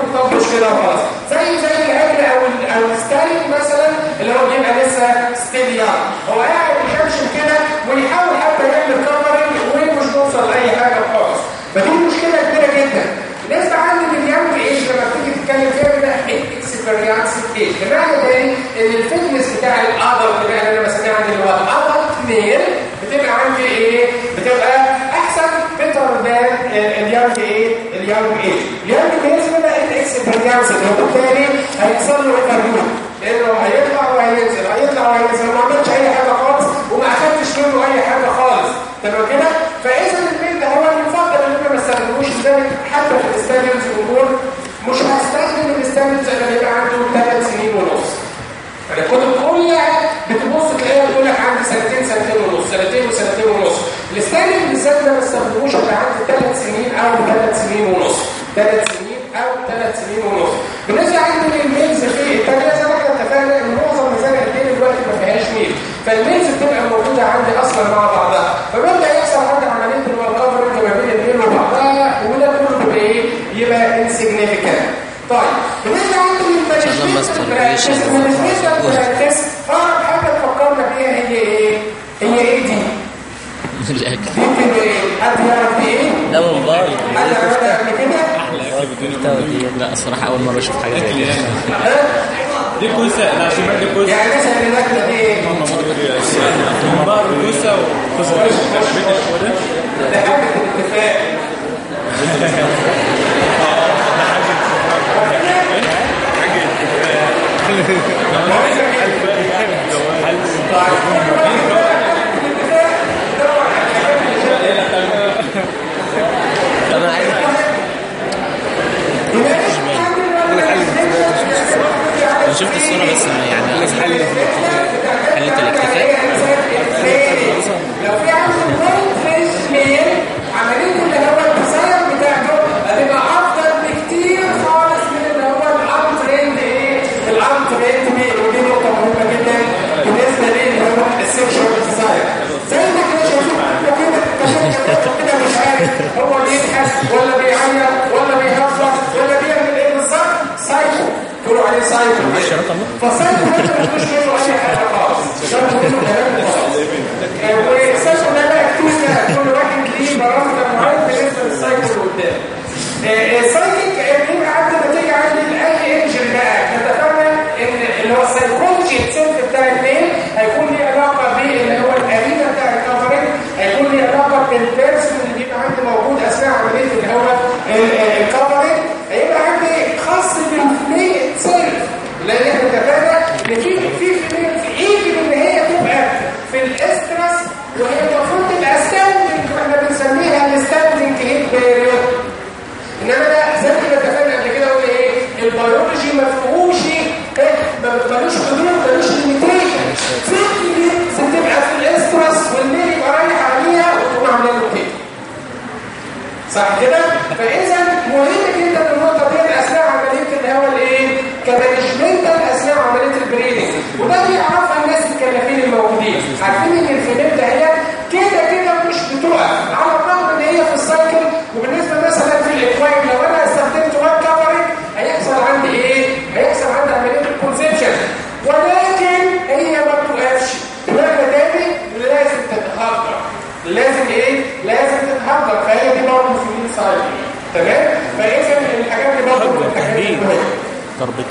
كده وخلاص زي زي العجل أو ال- أو ال stallion مثلا اللي هو بيبقى لسه still young هو قاعد يكمشم كده ويحاول حتى يعمل covering ومش بيوصل لأي حاجة خالص. فدي مشكلة كبيرة جدا. بالنسبة عندي لل young age لما بتيجي تتكلم فيها كده inexperience ايج بمعنى تاني إن ال fitness بتاع ال older اللي أنا بسميه عندي اللي هو ال older male بتبقى عندي إيه؟ بتبقى أحسن better than ال young إيه ال young age ال young age بيبقى inexperience وبالتالي هيحصل له interview لأنه هيطلع وهينزل هيطلع وهينزل ما عملش أي حاجة خالص وما اخدتش منه أي حاجة خالص. تمام كده؟ فإذا ال male ده هو المفضل ان أنا ما استخدموش إزاي حتى في الاستاديومز والجول مش هستخدم الاستاديومز اللي يبقى عنده ثلاث سنين ونص. الكتب كلها بتبص تلاقيها بتقول لك عندي سنتين سنتين ونص سنتين وسنتين ونص. الستاندنج بالذات ما بستخدموش إلا عندي ثلاث سنين أو ثلاث سنين ونص. ثلاث فالميلز تبقى موجوده عندي أصلا مع بعضها فبدأ يحصل عندي عمليه المركبه ما بين الاثنين وبعضها وده كله بإيه إيه؟ يبقى insignificant طيب بالنسبة عندي لل management practice ال management practice اقرب حاجة تفكرنا فيها هي إيه؟ هي إيه دي؟ الاكل دي إيه؟ حد يعرف دي إيه؟ لا والله أنا قبل كده؟ أحلى اكل بدون لا الصراحه اول مره أشوف حاجة زي كده دي كوسة أنا شمال دي كوسة. يعني مثلا الاكله دي إيه؟ ممبار كوسة وكوسه ده حاجة الاتفاق حاجة الاتفاق شفت الصورة بس يعني الناس حلت الاكتفاء حلت الاكتفاء. رقم فسابوا هذا مش كده ولا حاجة خالص. سابوا كل كلام والسيشن ده بقى كتير كل واحد ليه برامج معينة بالنسبة للسايكل اللي قدام آه، آه، السايكل بيبقى عندنا نتيجه عند الاي انجن بقى إحنا اتفقنا إن اللي هو السايكولوجي سيلف بتاع الميل هيكون ليه علاقة باللي هو الأرينا بتاع الكفرنج هيكون ليه علاقة بالبيرسون اللي بيبقى عنده موجود أثناء عملية اللي هو آه، عارفين إن ال female هي كده كده مش بتقع على الرغم إن هي في ال cycle وبالنسبة مثلا في ال equine لو أنا استخدمت one covering هيحصل عندي إيه؟ هيحصل عندي عملية ال conception ولكن هي ما بتوقفش. ولا تاني لازم تتهجر لازم إيه؟ لازم تتهجر فهي دي برضه في ال cycle. تمام؟ فإذا الحاجات دي برضه تربيه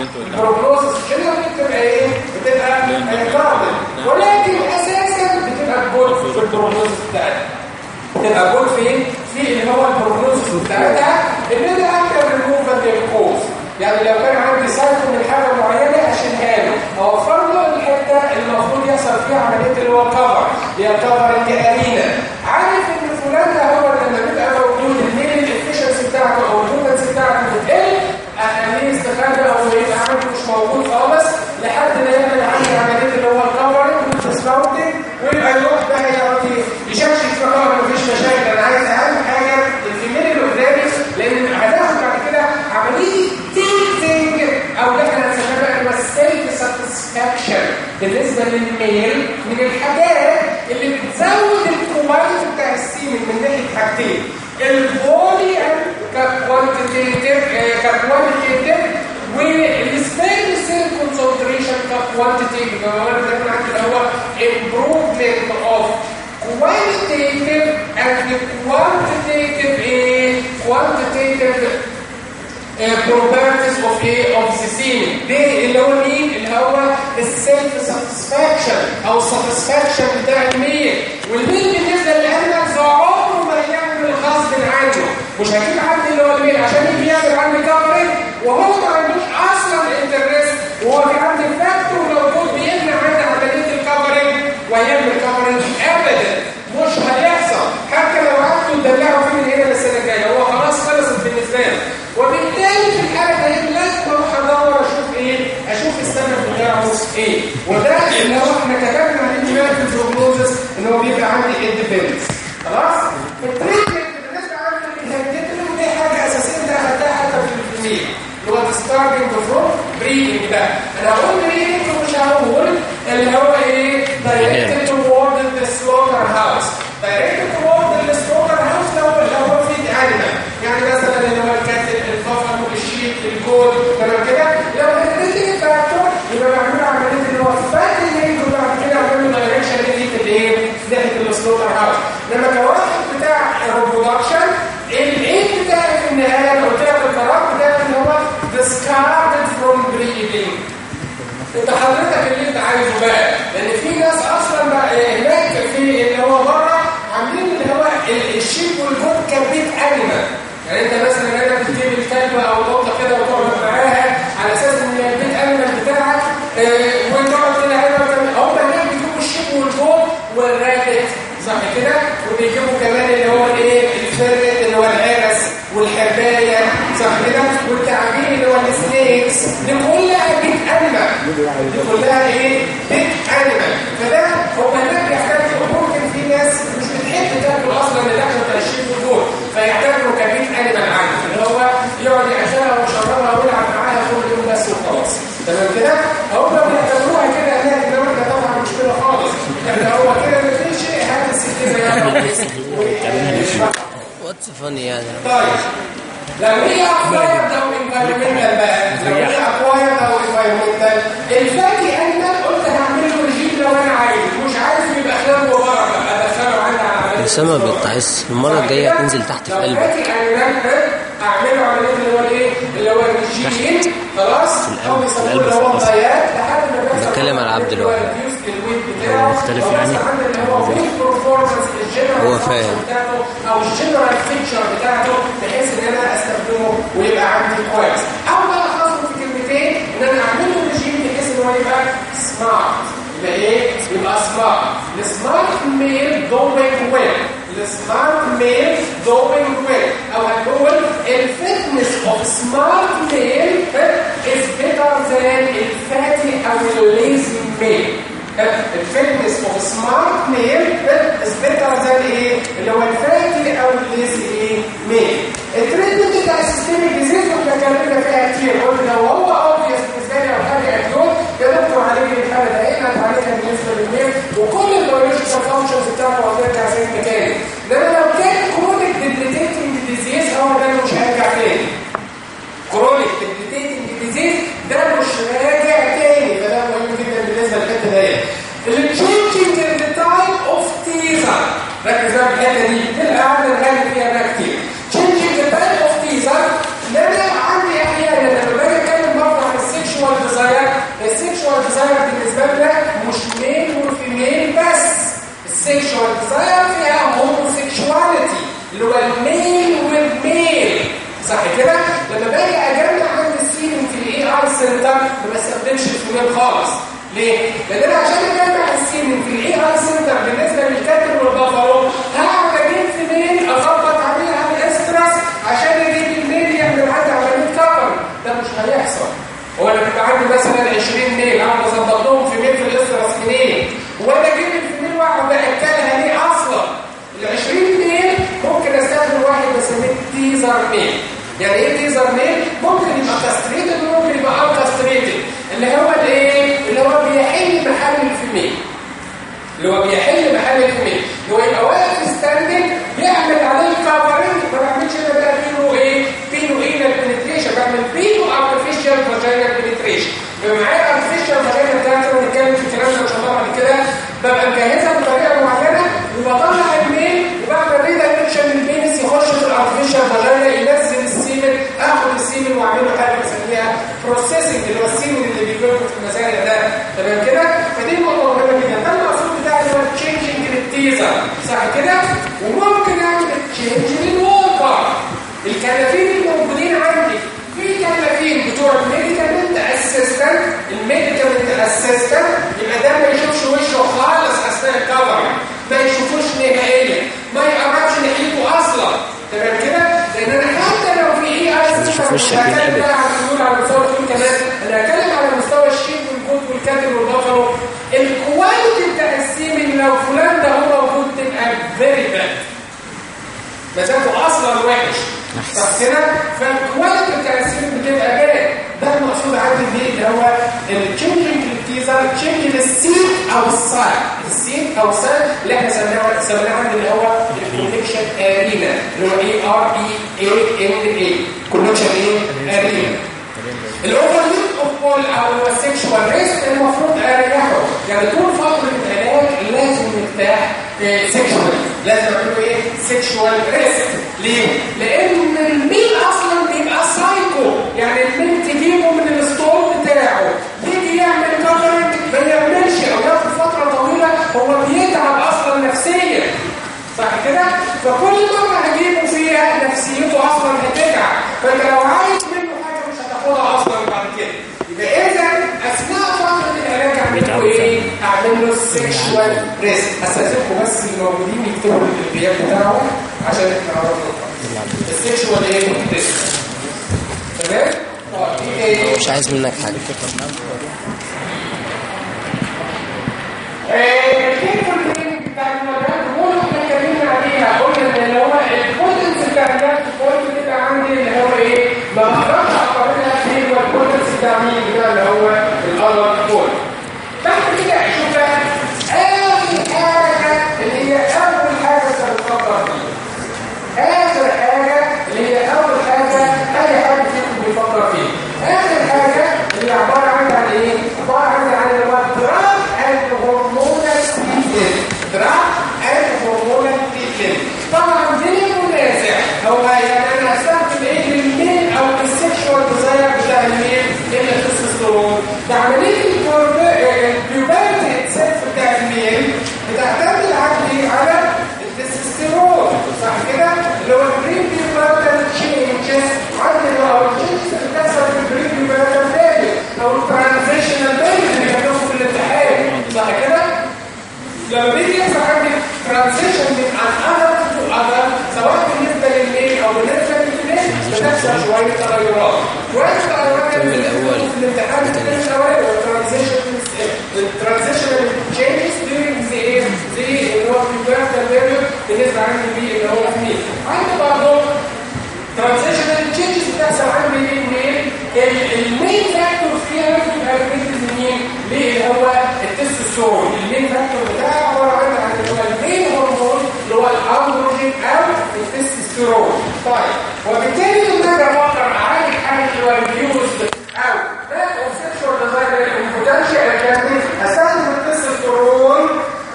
guarded ال prognosis ال general بتبقى إيه؟ بتبقى guarded ولكن أساسا بتبقى good في ال prognosis بتاعتها تبقى جول فين؟ في اللي هو ال prognosis بتاعتها ان أنا اعمل ريموفال للكوز يعني لو كان عندي cycle من حاجة معينة أشيلها له. اوفر له الحته اللي المفروض يحصل فيها عملية اللي هو ال covering اللي هي ال covering arena عارف ان فلان ده هو لما بيبقى موجود ال male ال efficiency بتاعته أو ال potency بتاعته بتقل اخليه يستفاد أو يبقى عنده مش موجود خالص لحد ما يعمل عندي عملية اللي هو ال covering ويبقى يروح بقى يقعد يشكشك في ظهره مفيش مشاكل. أنا عايز أهم حاجة ال female اللي قدامي لأن هناخد بعد كده عملية tilting أو ده إحنا هنسميها بقى اللي ال self satisfaction بالنسبة لل male من الحاجات اللي بتزود ال quality بتاع ال semen من ناحية حاجتين. البولي ككوانتيتيف ككوانتيتيف والسبيل سيل كونسنتريشن ككوانتيتيف كمان ده من عند اللي هو improvement of qualitative and quantitative إيه quantitative properties of a of the semen ده اللي هو مين اللي هو ال self satisfaction أو ال satisfaction بتاع ال male وال male بالنسبة لل animals عمره ما يعمل غصب عنه مش هجيب حد اللي هو ال male عشان يجي يعمل عندي covering وهو ما عندوش أصلا interest وهو في عندي factor موجود بيمنع عندي عمليه ويعمل covering ابدا مش هيحصل حتى لو قعدتوا تدلعوا فيه من هنا للسنه الجايه هو خلاص خلصت بالنسبة له وبالتالي في الحاله دي لازم أروح ادور أشوف إيه أشوف السبب بتاعه إيه وده اللي هو إحنا كتبنا عليه دلوقتي في ال prognosis ان هو بيبقى عندي independence خلاص ال treatment بالنسبة عندي ال hereditary treatment دي حاجة اساسيه ده خدتها حتى في ال female اللي هو discarding from breeding ده أنا هقول breeding ومش هقول اللي هو إيه the slaughter house directed toward the slaughter house لو هو في animal يعني مثلا اللي هو الكاتب الففر الشيك الكود تمام كده. لو ال rating factor يبقى معمول عملية اللي هو fattening وبعد كده عملوا direction ناحيه الايه ناحية ال slaughter house لما كواحد بتاع ال reproduction الايه بتاعي في النهايه لو قلت لك القرار بتاعي اللي هو discarded from breeding أنت حضرتك اللي أنت عايزه بقى لأن في ناس أصلا بقى هناك في اللي هو بره عاملين اللي هو ال sheep وال goat ك pet animal يعني أنت مثلا هنا بتجيب الكلب أو القطه كده وتقعد معاها على أساس إن ال pet animal بتاعك آه وتقعد كده هم هناك بيجيبوا ال sheep وال goat وال rabbit صح كده؟ وبيجيبوا كمان اللي هو الايه ال ferret اللي هو العرس والحرباية صح كده؟ والتعابين اللي هو ال snakes دي كلها pet animal دي كلها إيه؟ pet animal فده هو هناك يحتاج ممكن في ناس مش بتحب تاكل أصلا الاكل بتاع ال sheep وال goat فيعتبروا animal عنده اللي هو يقعد ويشربها ويلعب معاها بس وخلاص. تمام كده؟ هم بيعتبروها كده ده طبعا مشكله خالص. هو كده مفيش شيء هات السكينه يعني. what's funny يعني؟ طيب. لو هي acquired أو environmental بقى لو هي acquired أو environmental الفاتي انيمال قلت هعمل له رجيم لو أنا عايز مش عايز يبقى خير وبركه ادخله عندي على عمليه السما بتعس المرة الجاية تنزل تحت في قلبك اعمله عمليه اللي هو الايه اللي هو خلاص هو لحد ما بيحصل بتكلم على عبد هو الوهاب. بتاعه مختلف يعني؟ هو هو فاهم. أو الجنرال فيتشر بتاعته بحيث ان أنا استخدمه ويبقى عندي كويس أو بقى خاصه في كلمتين إن أنا اعمل له ريجيم بحيث إن هو يبقى smart يبقى إيه بقى ال smart male doing well ال smart male doing well أو هنقول ال fitness of smart male is better than ال fatty أو ال lazy male ال fitness of smart male is better than إيه اللي هو ال fatty أو ال lazy إيه male ال treatment بتاع ال systemic disease كنا اتكلمنا فيها كتير قلنا لو هو obvious بالنسبة لي أو حاجة acute يا دكتور عليك الحاله ده إيه عليها بالنسبة لل male وكل ال biological functions بتاعته هترجع زي ما انما لو كان chronic debilitating disease هو ده اللي مش هيرجع تاني. chronic debilitating disease ده مش راجع تاني. فده مهم جدا بالنسبة للحتة دي ال changing in type of teaser ركز بقى في الحتة دي. تلقى قعدنا نغني فيها بقى كتير. the type of teaser لا لا عندي أحيانا لما باجي أتكلم برضه عن ال sexual desire ال sexual desire بالنسبة لنا مش male و female بس ال sexual desire فيها homosexuality اللي هو ال male وال male صح كده لما باجي اجمع عند ال semen في ال AI center ما بستخدمش ال female خالص ليه؟ لأن أنا عشان اجمع ال semen في ال AI center بالنسبة لل cattle وال buffalo هعمل أجيب female اظبط عليها ال estrus عشان أجيب ال male يعمل عندي عمليه cover ده مش هيحصل هو أنا بيبقى عندي مثلا 20 male اقعد اظبط لهم female في ال estrus منين؟ وأنا اكلها ليه أصلا؟ ال 20 male ممكن أستخدم واحد بسميه teaser male. يعني إيه teaser male؟ ممكن يبقى castrated وممكن يبقى uncastrated اللي هو الإيه؟ اللي هو بيحل محل ال female اللي هو بيحل محل ال female اللي هو يبقى واقف standing بيعمل عليه covering ما بعملش أنا بقى بينه إيه؟ بينه إيه؟ penetration بعمل بينه artificial vagina penetration معايا artificial vagina بتاعتي ونتكلم في الكلام ده إن شاء الله بعد كده. ببقى مجهزها بطريقة وبطلع ال male وبعمل redirection لل penis يخش في ال artificial vagina ينزل ال semen اخد ال semen واعمله حاجة بسميها processing اللي هو ال semen اللي بيجيبه في المزارع ده تمام كده فدي نقطه مهمه جدا ده المقصود بتاعي هو changing لل teaser صح كده وممكن اعمل تشينج للووتر الكلافين الموجودين عندي في كلافين بتوع ال medical assistant ال medical assistant يبقى ده ما يشوفش وشه خالص اثناء ال cover ما يشوفوش نهائيا ما يقربش ناحيته أصلا. تمام كده؟ لأن أنا حتى لو في إيه وشك هتكلم. بقى على على مستوى الحلول كمان. أنا هتكلم على مستوى الشيب والجود والكاتب والبفلو الكواليتي بتاع ال semen لو فلان ده هو موجود تبقى very bad مزاجه أصلا وحش. كده فال quality ال semen بتبقى bad ده المقصود عندي بيه اللي هو التشينجنج للتيزر تشينج للسيت أو السايد السيت أو السايد اللي إحنا سميناه سميناه عندي اللي هو ال collection arena اللي هو A R E E N A collection إيه arena ال overload of bull أو ال sexual rest المفروض اريحه يعني طول فترة العلاج لازم نرتاح sexual لازم نعمل إيه؟ sexual rest ليه؟ لأن ال male أصلا بيبقى سايكو يعني ال male تجيبه من ال store بتاعه. يجي يعمل covering ما يعملش أو ياخد فترة طويلة هو بيتعب أصلا نفسيا. صح كده؟ فكل مرة هجيبه فيها نفسيته أصلا هتتعب فأنت لو عايز منه حاجة مش هتاخدها أصلا بعد كده يبقى اذا اثناء فتره العلاج اعمل له اعمل له ال sexual rest استاذنكم بس الموجودين يكتبوا الغياب بتاعهم عشان إحنا نعرف ال sexual إيه rest تمام؟ مش عايز منك عليها قلنا إن هو الكونتنس بتاع الكويس بتبقى عندي اللي هو إيه؟ فيها ترانزيشن من عن اذر تو اذر سواء بالنسبة للميل أو بالنسبة للفيميل بتحصل شوية تغيرات. شوية تغيرات من الأول. في الامتحان بتاعنا والترانزيشن الترانزيشن تشينجز ديورنج ذا إيه زي اللي هو الكونتر بيريود بالنسبة عندي بي اللي هو ميل عندي برضه ترانزيشن تشينجز بتحصل عندي ميل ميل المين فاكتور فيها بتبقى ريليتد لمين؟ ليه اللي هو ال testosterone ال main factor طيب. وبالتالي أجي أفكر اعالج حاجة اللي هو ال loss of the sexual desire ال impotentia coeundi أستخدم التستوستيرون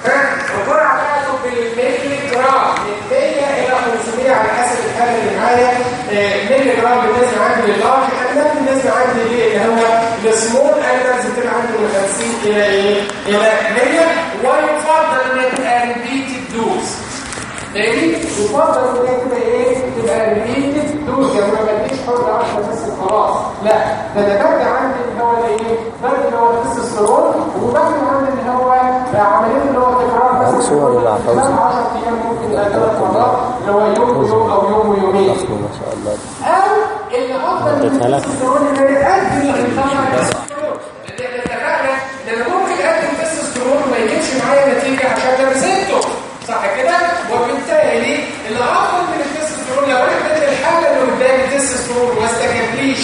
الجرعه بتاعته بالميلي جرام. من 100 إلى 500 على حسب الحاله اللي معايا ميلي جرام بالنسبة عندي لل large انما بالنسبة عندي ليه اللي هو ال small animals بتبقى عندي من 50 إلى إيه؟ إلى 100 ويفضل ان تبقى repeated dose تاني يفضل خلاص لا ده أنا بدي عندي اللي هو الايه؟ بدي اللي هو التستوستيرون وبدي عندي اللي هو عمليه اللي هو تكرار بس صور ولا عفوزي؟ 10 أيام ممكن ثلاث مرات اللي هو يوم ويوم أو يوم ويومين ما شاء الله أو اللي افضل من. التستوستيرون اللي ان أنا ممكن اقدم تستوستيرون وما يجيبش معايا نتيجه عشان ده صح كده وبالتالي اللي افضل من التستوستيرون لو أنا اديت الحاجة اللي قدامي تستوستيرون وما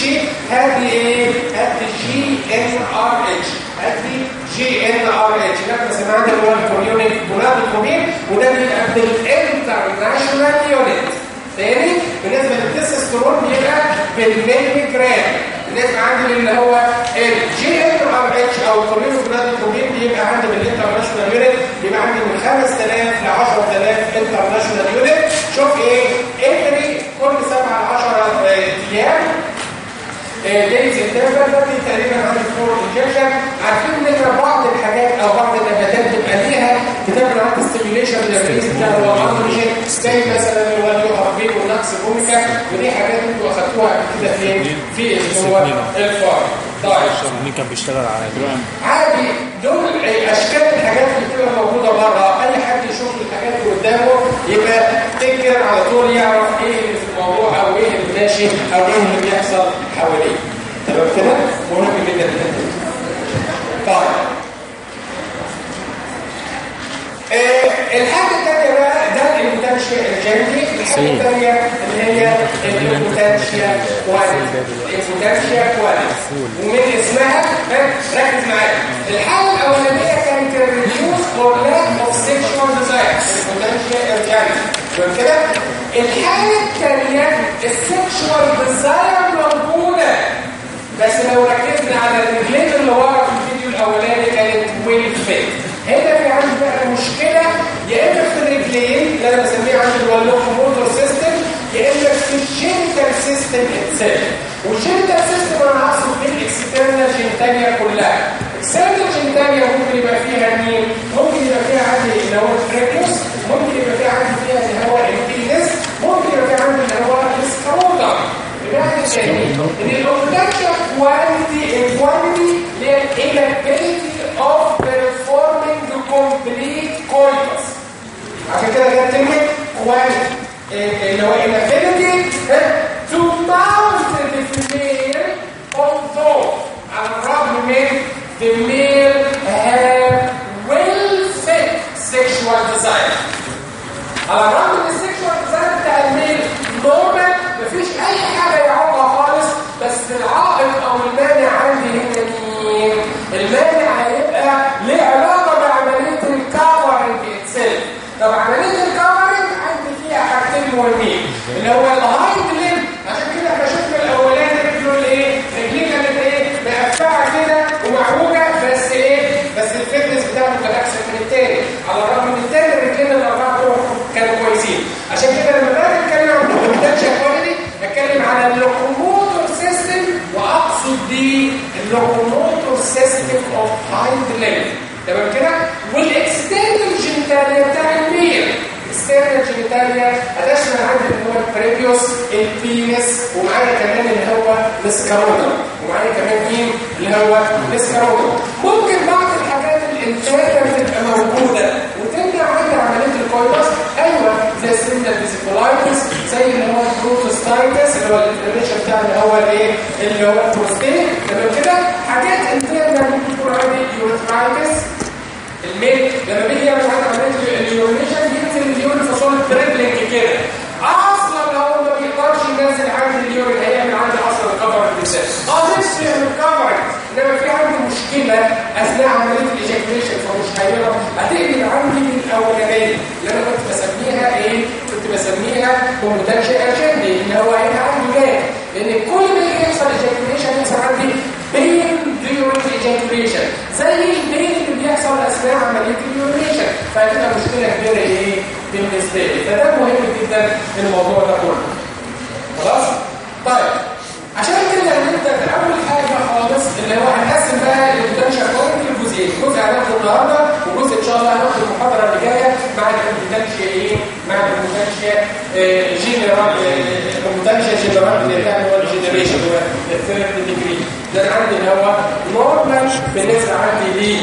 استجابليش هات لي إيه؟ هات لي GnRH هات لي GnRH ده بنسميه عندنا اللي هو ال chorionic gonadotropin وده بيبقى بال international unit تاني بالنسبة للتستوستيرون بيبقى بالملي جرام بالنسبة عندي اللي هو ال GnRH أو ال chorionic gonadotropin بيبقى عندي بال international unit بيبقى عندي من 5000 ل 10000 international unit شوف إيه انتري كل 7 ل 10 أيام days interval ده تقريبا عندي for injection عارفين إن بعض الحاجات أو بعض النباتات بيبقى ليها بتعمل عندي stimulation لل release بتاع اللي هو الاندروجين زي مثلا اللي هو ال yohimbine وال nux vomica ودي حاجات أنتوا أخدتوها قبل كده فين في اللي هو الفارما. طيب. مين كان بيشتغل على دراع عادي. دول أشكال الحاجات اللي بتبقى موجودة بره. أي حد يشوف الحاجات اللي قدامه يبقى تكر على طول يعرف إيه اللي في الموضوع أو إيه اللي ماشي أو إيه اللي بيحصل. حواليه. تمام كده مهم جدا الحته. طيب. آه، الحاجة الثانية بقى ده ال impotentia erigendi الحاجة الثانية اللي هي ال impotentia coeundi ال impotentia coeundi ومن اسمها؟ ها، ركز معايا. الحالة الأولانية كانت ال reduced or lack of sexual desire ال impotentia erigendi تمام كده الحاله الثانية ال sexual desire موجوده بس لو ركزنا على الرجلين اللي ورا في الفيديو الأولاني كانت well fit هنا في عندي بقى مشكلة يا إما في الرجلين اللي أنا بسميه عندي اللي هو ال locomotor system يا إما في ال genital system itself وال genital system أنا أقصد بال external genitalia كلها. ال external genitalia ممكن يبقى فيها مين؟ ممكن يبقى فيها عندي اللي هو ال prepuce ممكن يبقى فيها عندي فيها اللي هو ال penis ممكن يبقى فيها عندي اللي هو ال scrotum بمعنى تاني ان ال impotentia coeundi ال coeundi هي ال ability of performing the complete coitus عشان كده جت كلمه كواليتي اللي هو الابيليتي to mount the female although على الرغم من the male have well fit sexual desire على الرغم من ال sexual desire بتاع ال male normal مفيش اي حاجة يعوقها خالص بس العائق أو المانع عندي هنا مين؟ المانع هيبقى ليه علاقه بعمليه ال covering itself طب عمليه ال covering عندي فيها حاجتين مهمين اللي هو ال hind limb عشان كده إحنا شفنا الاولاني رجله الايه؟ رجليه كانت إيه؟ مقفعه كده ومعوجه بس إيه؟ بس ال fitness بتاعته كان احسن من التاني على الرغم من التاني الرجلين الاربعه دول كانوا كويسين عشان كده لما باجي اتكلم عن ال impotentia coeundi بتكلم على ال locomotor system واقصد بيه ال locomotor system of hind limb تمام كده وال external genitalia بتاع ال male ال external genitalia هتشمل عندي اللي هو ال prepuce ال penis ومعايا كمان اللي هو ال scrotum ومعايا كمان مين اللي هو ال scrotum ممكن بعض الحاجات ال internal بتبقى موجودة وتمنع عندي عملية ال coitus أيوه زي ال seminal vesiculitis زي اللي هو ال prostatitis اللي هو ال inflammation بتاع اللي هو الايه اللي هو البروستيت تمام كده؟ حاجات internal ممكن تكون عندي urethritis ال male. لما بيجي يعمل عملية ال urination بينزل ال urine في صوره dribbling كده أصلا هو ما بيقدرش عندي اليورين هيعمل عندي أصلا كفر الدسام آه نفسه يعمل كفر إنما في عندي مشكلة أثناء عملية الايجاكيوليشن فمش هيقدر هتقلب عندي من الاولانيه اللي أنا كنت بسميها إيه؟ كنت بسميها كومبوتنشال اجندي اللي هو هيبقى عنده جاب لأن كل ما يحصل ايجاكيوليشن يحصل عندي بين ديورنت ايجاكيوليشن زي البين اللي بيحصل أثناء عملية اليورينيشن فهتبقى مشكلة كبيرة إيه؟ بالنسبة لي. فده مهم جدا الموضوع ده كله. خلاص طيب عشان كده نبدا باول حاجة خالص اللي هو هنقسم بقى ال impotentia لجزئين جزء هناخده النهارده وجزء إن شاء الله هناخده المحاضرة اللي جاية مع ال impotentia إيه؟ مع ال impotentia generandi ال impotentia generandi اللي هو ال generation هو ال third degree ده أنا عندي اللي هو normal بالنسبة عندي ليه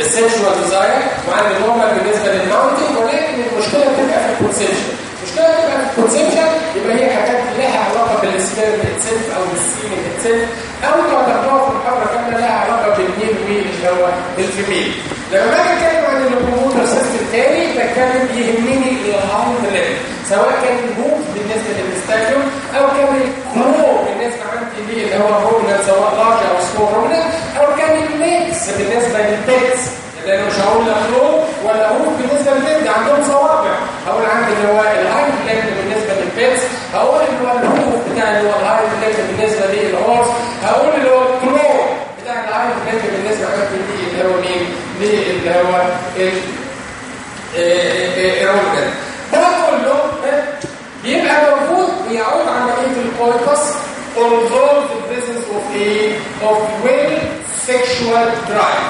ال sexual desire وعندي normal بالنسبة لل mounting ولكن المشكلة بتبقى في ال conception المشكلة بتبقى في ال conception يبقى هي حاجات لها علاقة بال sperm itself أو بال semen itself أو لو هتاخدوها في المحاضره كامله لها علاقة بال male و male اللي هو ال female. لما باجي أتكلم عن ال locomotor system تاني بتكلم يهمني ال hind limb سواء كان ال hoof بالنسبة لل stallion أو كان ال claw بالنسبة عندي ليه اللي هو ruminant سواء large أو small ruminant أو كان ال mix بالنسبة لل pets. لأن مش هقول لا claw ولا hoof بالنسبة لل pet عندهم صوابع هقول عندي اللي هو ال hind limb بالنسبة لل pets هقول اللي هو ال hoof بتاع اللي هو ال hind limb بالنسبة لل horse هقول اللي هو ال claw بتاع ال hind limb بالنسبة عندي ليه اللي هو مين اللي هو ال ruminant ده كله بيبقى موجود بيعود على إيه الكوربس although the presence of well sexual drive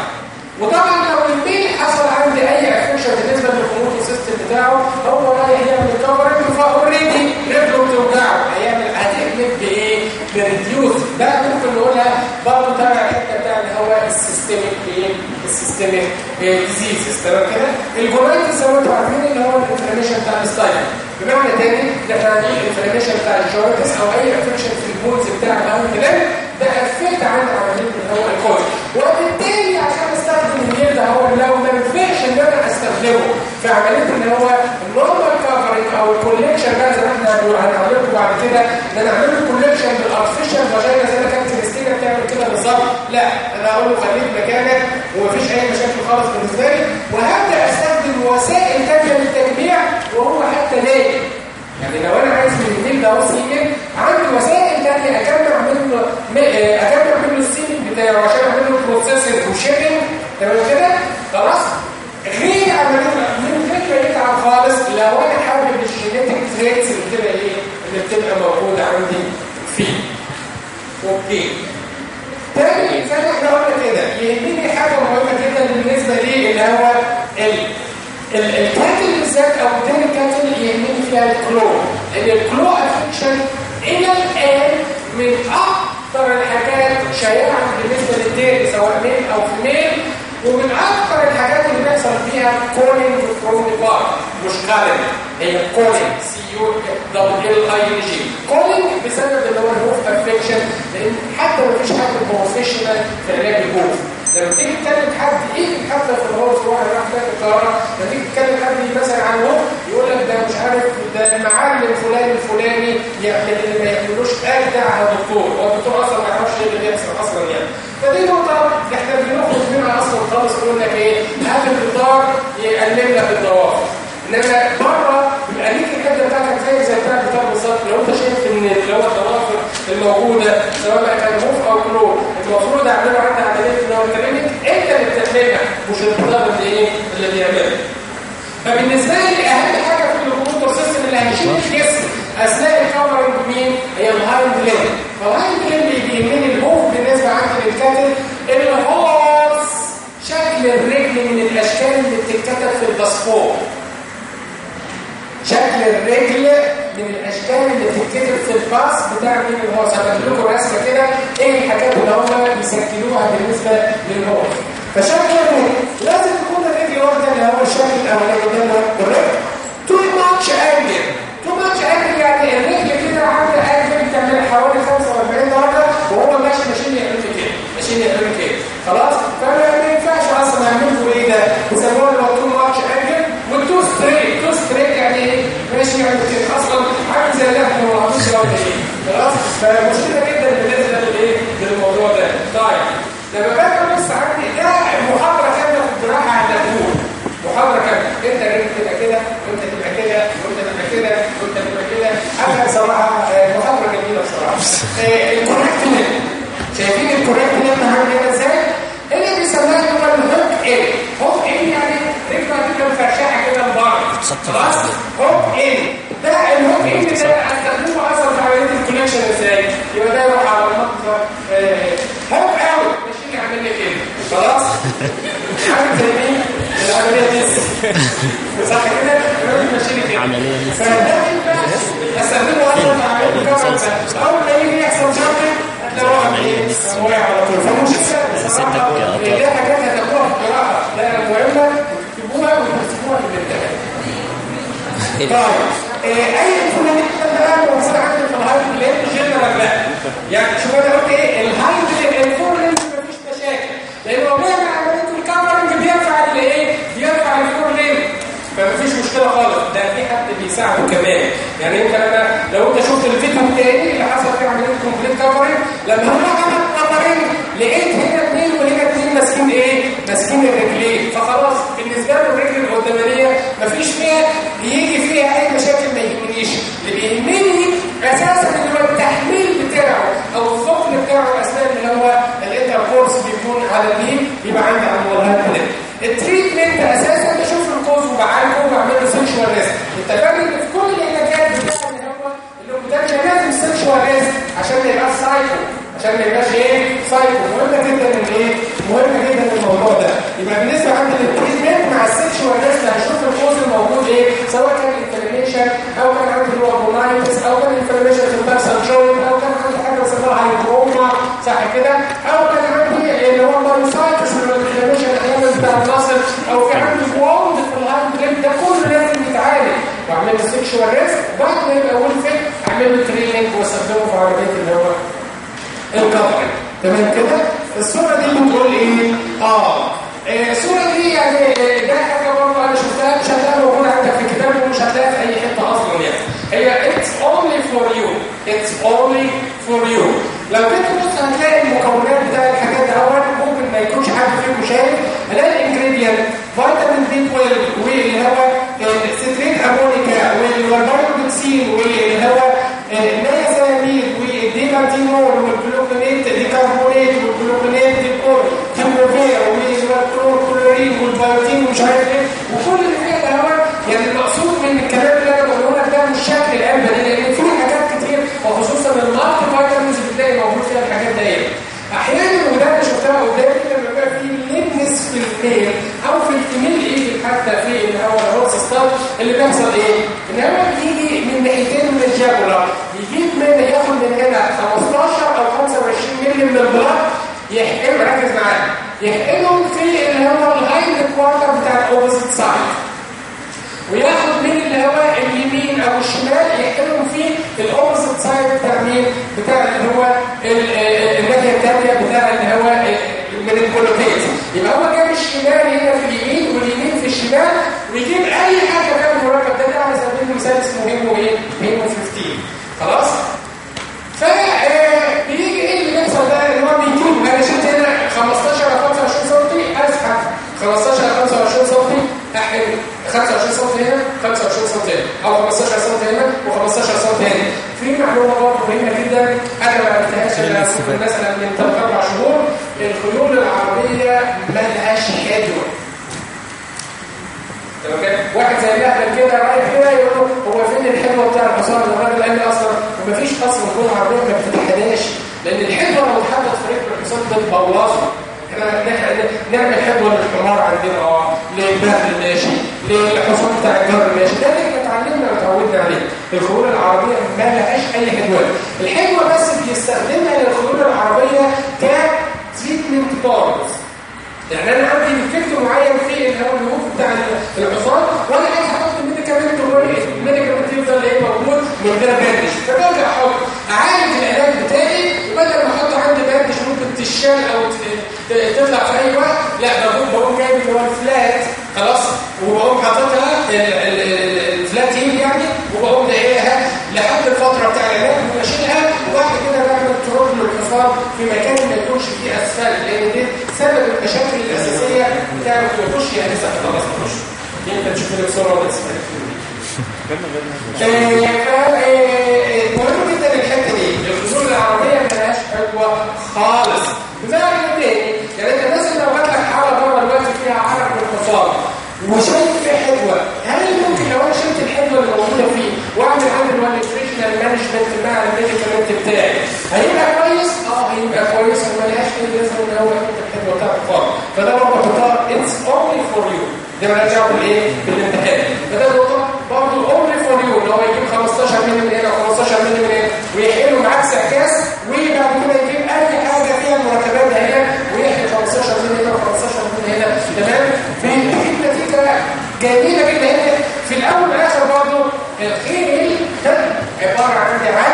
وطبعا لو الميل حصل عندي أي افكشن بالنسبة للهرمون سيستم بتاعه هو رايح يعمل كفرنج فاوريدي رجله بتوجعه هيعمل هتقلب بايه؟ بريديوس ده ممكن نقولها برضه تبع الحته بتاع اللي هو السيستميك إيه؟ السيستميك ديزيزز تمام كده؟ الجونايتس زي ما أنتم عارفين اللي هو الانفلاميشن بتاع الستايل بمعنى تاني إحنا عندنا الانفلاميشن بتاع الجوينتس أو أي افكشن في البونز بتاع الانكلام ده افكت عند عمليه هو الكوز وبالتالي عشان استخدم الميل ده هو لو ما ينفعش ان أنا استخدمه في عمليه اللي هو النورمال كفرنج أو الكوليكشن بقى زي ما إحنا هنعمله بعد كده ان أنا اعمل له كوليكشن بالارتفيشال فاجينا زي ما كانت كريستينا بتعمل كده بالظبط لا أنا هقول له خليك مكانك ومفيش اي مشاكل خالص بالنسبة لي وهبدا استخدم وسائل ثانية للتجميع وهو حتى نايم يعني لو أنا عايز من ال male ده semen عندي وسائل ثانية اجمع منه اجمع منه ال semen بتاعه عشان اعمل له processing و shipping تمام كده خلاص؟ غير من ما يتعب خالص لو أنا حابب ال genetic traits اللي بتبقى إيه؟ اللي بتبقى موجودة عندي فيه. okay. تاني زي ما إحنا قلنا كده. يهمني حاجة مهمة جدا بالنسبة لي اللي هو ال ال cattle بالذات أو تاني cattle يهمني فيها ال claw. لأن ال claw affection إلى الان من أكثر الحاجات شائعه بالنسبة لل dairy سواء male أو female ومن أكثر الحاجات اللي بيحصل فيها culling from farm مش calling هي culling C U double L I G culling بسبب اللي هو ال hoof affection لأن حتى ما فيش حد professional في علاج ال hoof لما تيجي تكلم حد إيه حتى في ال hoof واحد راح في الطياره لما تيجي تكلم حد مثلا عن hoof يقول لك ده مش عارف ده المعلم الفلاني الفلاني يعمل اللي ما يعملوش أجدع يا دكتور هو الدكتور أصلا ما يعرفش إيه اللي بيحصل أصلا يعني. فدي نقطة إحنا بنخرج منها أصلا خالص يقول لك إيه؟ هات البيطار يقلم لك الضوافر. إنما بره بيبقى ليك الحته بتاعتك زي زي بتاع البيطار بالظبط. لو أنت شايف إن اللي هو الضوافر الموجوده سواء بقى كان hoof أو claw المفروض اعمله عندي عمليه اللي هو ال clinic أنت اللي بتعملها مش البيطار اللي إيه؟ اللي بيعملها. فبالنسبة لي أهم حاجة في ال locomotor system اللي هيشيل الجسم أثناء ال covering مين هي ال hind limb فال hind limb بيهمني ال hoof بالنسبة عندي لل cattle ال horse شكل الرجل من الأشكال اللي بتتكتب في الباسبور. شكل الرجل من الأشكال اللي بتتكتب في الباس بتاع مين ال horse هبقى لكم رسمة كده إيه الحاجات اللي هم بيسجلوها بالنسبة لل horse فشكل الرجل لازم تكون الرجل واخده اللي هو الشكل الأولاني ده اللي هو الرجل. too much angle. too much angle يعني الرجل كده عامله angle تعمل حوالي 45 درجة وهو ماشي ماشيين يعمل كده ماشيين يعمل كده. خلاص؟ فما ما ينفعش أصلا يعملوا إيه ده يسموه لو too much angle وال too straight too straight يعني إيه يعمل كده أصلا عامل زي اللحم ولا إيه خلاص فمشكله جدا بالنسبة للايه للموضوع ده طيب لما باجي ابص عندي ده محاضره كامله في الجراحه عن الدكتور محاضره كامله انت رجلك تبقى كده وانت تبقى كده وانت تبقى كده وانت تبقى كده أنا بصراحه محاضره جميله بصراحه ال correct شايفين ال correct limb عامل إزاي اللي بيسموها اللي هو ال hock إيه hock إيه يعني رجلك هتبقى مفرشحه كده خلاص hock إيه؟ ده ال hock إيه ده استخدمه أصلا في عمليه ال collection إزاي يبقى ده يروح على المنطقة hock out ماشي يعمل لي كده. خلاص؟ عامل زي مين العملية دي. صح كده؟ دي. فده ينفع أستخدمه أصلا في عملية ال collection أول ما يجي يحصل إيه واقع على طول. فمشكله بصراحه دي حاجات هتاخدوها في الجراحه لا مهمة تكتبوها وتكتبوها في الامتحان طيب آه، أي inflammation بقى موجود عندي في ال hind limb general لا يعني شوف أنا قلت إيه ال hind ال forelimb مفيش مشاكل. لأن هو بيعمل عمليه ال covering بيرفع الايه بيرفع ال forelimb فمفيش مشكلة خالص. ده في حد بيساعده كمان. يعني أنت لما لو أنت شفت الفيديو التاني اللي حصل فيه عملية complete covering لما هو عمل covering لقيت هنا اثنين وهنا اثنين ماسكين إيه؟ ماسكين الرجلين. فخلاص له الرجل القدامانيه مفيش فيها يجي فيها أي مشاكل ما يهمنيش اللي بيهمني أساسا اللي هو التحميل بتاعه أو الثقل بتاعه أثناء اللي هو ال intercourse بيكون على اليمين يبقى عندي الولايات كده ال treatment أساسا بشوف ال cause وبعالجه وبعمل له sexual rest إن في كل العلاجات بتاع اللي هو اللي لازم sexual rest عشان ما يبقاش سايكو عشان ما يبقاش إيه؟ سايكو مهمه جدا الايه مهمه جدا الموضوع ده. يبقى بالنسبة عندي لل treatment مع ال sexual rest هشوف ال cause الموجود إيه؟ سواء كان inflammation أو كان عندي اللي هو بونايتس أو كان inflammation في ال tarsal joint أو كان عندي حاجة بيسموها hygroma صح كده؟ أو كان عندي اللي هو myositis اللي هو ال inflammation أحيانا بتاع ال muscle أو في عندي wound في ال hind ده كله لازم يتعالج واعمل له sexual rest بعد ما يبقى well fit اعمل له training واستخدمه في عمليه اللي هو ال covering تمام كده؟ الصورة دي بتقول إيه؟ آه. آه، الصورة دي يعني آه، ده حاجة برضه أنا شفتها مش هتلاقيها موجوده عندك في الكتاب ومش هتلاقيها في اي حتة أصلا يعني هي اتس اونلي فور يو اتس اونلي فور يو لو كنت بص هتلاقي المكونات بتاع الحاجات دهوت ممكن ما يكونش حد فيكم شايف هلاقي الانجريدينت فيتامين بي 12 واللي هو الستريت امونيكا والبايوبكسين واللي هو النيازاميد والديماتينول والجلوكونيت ديكربونات والجلوكونات ديكور كيموفير والكلورين والبيوتين ومش عارف إيه وكل اللي فيها دهوت يعني المقصود من الكلام اللي أنا بقوله لك ده مش شكل العلبه دي لأن في حاجات كتير وخصوصا ال multivitamins بتلاقي موجود فيها الحاجات دي أحيانا وده أنا شفتها قدامي لما يبقى في lameness في ال male أو في ال female ايجل حتى في اللي هو ال horse ستار اللي بيحصل إيه؟ ان هو بيجي من ناحيتين من ال jugular يجيب من ياخد من هنا 15 أو 25 مللي من ال blood يحقن ركز معايا يحقنهم في اللي هو ال hind quarter بتاع ال opposite side وياخد من اللي هو اليمين أو الشمال ال opposite side بتاع مين بتاع اللي هو ال- ال- الناحية الثانية بتاع اللي هو من ال gluteus يبقى هو جاب الشمال هنا في اليمين واليمين في الشمال ويجيب اي حاجة فيها المركب ده ده على سبيل المثال اسمه هيمو إيه هيمو 15 خلاص فبيجي إيه اللي بيحصل ده ان هو بيجيب أنا شلت هنا 15 أو 25 سم اسحب 15 أو 25 سم احقن 25 سم هنا 25 سم هنا أو 15 سم هنا و15 سم هنا في معلومة برضه مهمة جدا. أنا ما عرفتهاش. الا مثلا من 3 4 شهور الخيول العربية ملهاش كده؟ واحد زي الاهبل كده رايح كده يقول له هو فين الحلوه بتاع الحصان اللي الراجل قال لي أصلا ومفيش أصلا خيل عربية ما بتتحداش. لأن الحدوة لو اتحطت في رجل الحصان بتبوظه إحنا نعمل حدوة للحمار عندنا آه للبغل الماشي للحصان بتاع الجر الماشي. ده موجود عليه الخيول العربية ما لهاش أي حدوان الحدوة بس بيستخدمها للخيول العربية ك treatment part يعني أنا عندي effect معين في الهرمون بتاع العصار وأنا عايز أحط ال medicament الرئيسي ال medicament يفضل إيه موجود من غير bandage فبرجع أحط أعالج العلاج بتاعي وبدل ما أحط عندي باندش ممكن تشال أو تطلع في أي وقت لا بقوم بقوم جايب اللي هو الفلات خلاص وبقوم حاططها لحد الفترة بتاع العلاج وبشيلها وبعد كده بعمل ترول الانخفاض في مكان ما يكونش فيه أسفل لأن دي سبب المشاكل الأساسية بتاعت الخش يعني. لسه خلاص تخش يمكن تشوف لك صورة ولا تسمع مهم جدا الحتة دي. الخيول العربية ملهاش حدوة خالص. بمعنى تاني يعني أنت مثلا لو جات لك حاله بره دلوقتي فيها عرج انفصال وشايف فيها حدوة هل ممكن لو أنا شلت الحدوة اللي موجوده فيه واعمل عندي ال nutritional management مع بتاعي. هيبقى كويس؟ آه هيبقى كويس. وملهاش اي لازمه ان هو يحط الحدوة بتاعته خالص فده برضه حطها it's only for you ده مالهاش دعوه بالايه؟ بالامتحان فده نقطه برضه only for you إن هو يجيب 15 مللي من هنا 15 مللي من هنا. ويحلوا معاك سعكاس وبعد كده يجيب أي حاجة فيها مركبات هنا. ويحل 15 مللي هنا و15 مللي هنا. تمام؟ بيجيب نتيجه جميلة جدا. هنا في الأول والآخر برضه الخيل ده عبارة عندي عن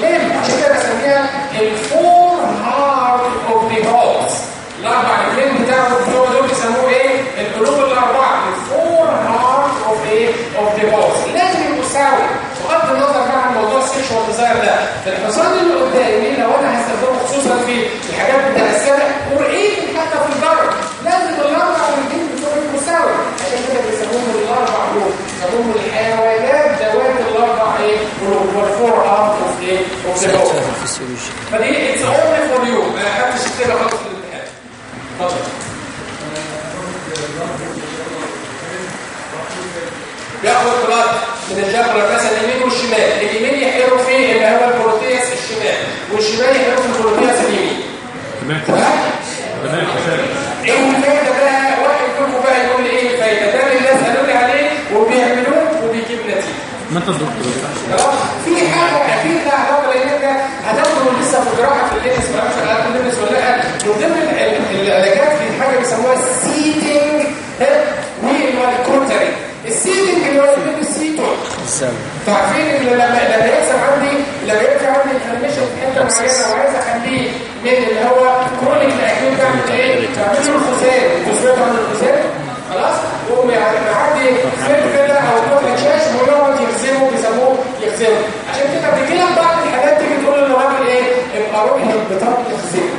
لم عشان كده بسميها ال four heart of the horse الاربع رجلين بتاعهم دول دول بيسموه إيه؟ القلوب الاربعه ال four heart of إيه؟ of the horse لازم يبقوا ساوي بغض النظر بقى عن موضوع ال sexual desire ده الحصان اللي قدامي لو أنا هستخدمه خصوصا في الحاجات متقسمه وايه حتى في الضرب لازم الاربع رجلين بتوع المساوي عشان كده بيسموهم الاربع قلوب بيسموهم الحيوانات ذوات الاربع إيه؟ قلوب وال four heart of إيه؟ of the horse ال physiology فدي it's only for you ما حدش يكتبها خالص في الامتحان اتفضل ياخد blood من ال jugular مثلا اليمين والشمال. اليمين يحقنوا فيه اللي هو ال gluteus الشمال والشمال يحقنوا في ال gluteus اليمين. تمام. تمام؟ تمام تمام. إيه الفايدة بقى؟ واحد منكم بقى يقول لي إيه الفايدة؟ ده اللي الناس قالوا لي عليه وبيعملوه وبيجيب نتيجة. ما أنت الدكتور؟ جراحه في ال lameness ما أعرفش هتاخد ال lameness ولا لا. من ضمن ال- ال- العلاجات في حاجة بيسموها ال setoning وال cautery ال setoning اللي هو السبب فعارفين إن لما لما يحصل عندي لما يبقى عندي inflammation في حتة معينة وعايز أخليه من اللي هو chronic ل acute بعمل إيه؟ بعمل له الخزام بسرعة عن الخزام خلاص؟ يقوم يعدي خيط كده أو قطعه شاش ويقعد يخزمه بيسموه يخزمه عشان كده بيجي لك بعض الحاجات تيجي تقول للراجل إيه؟ بطاقه يخزمه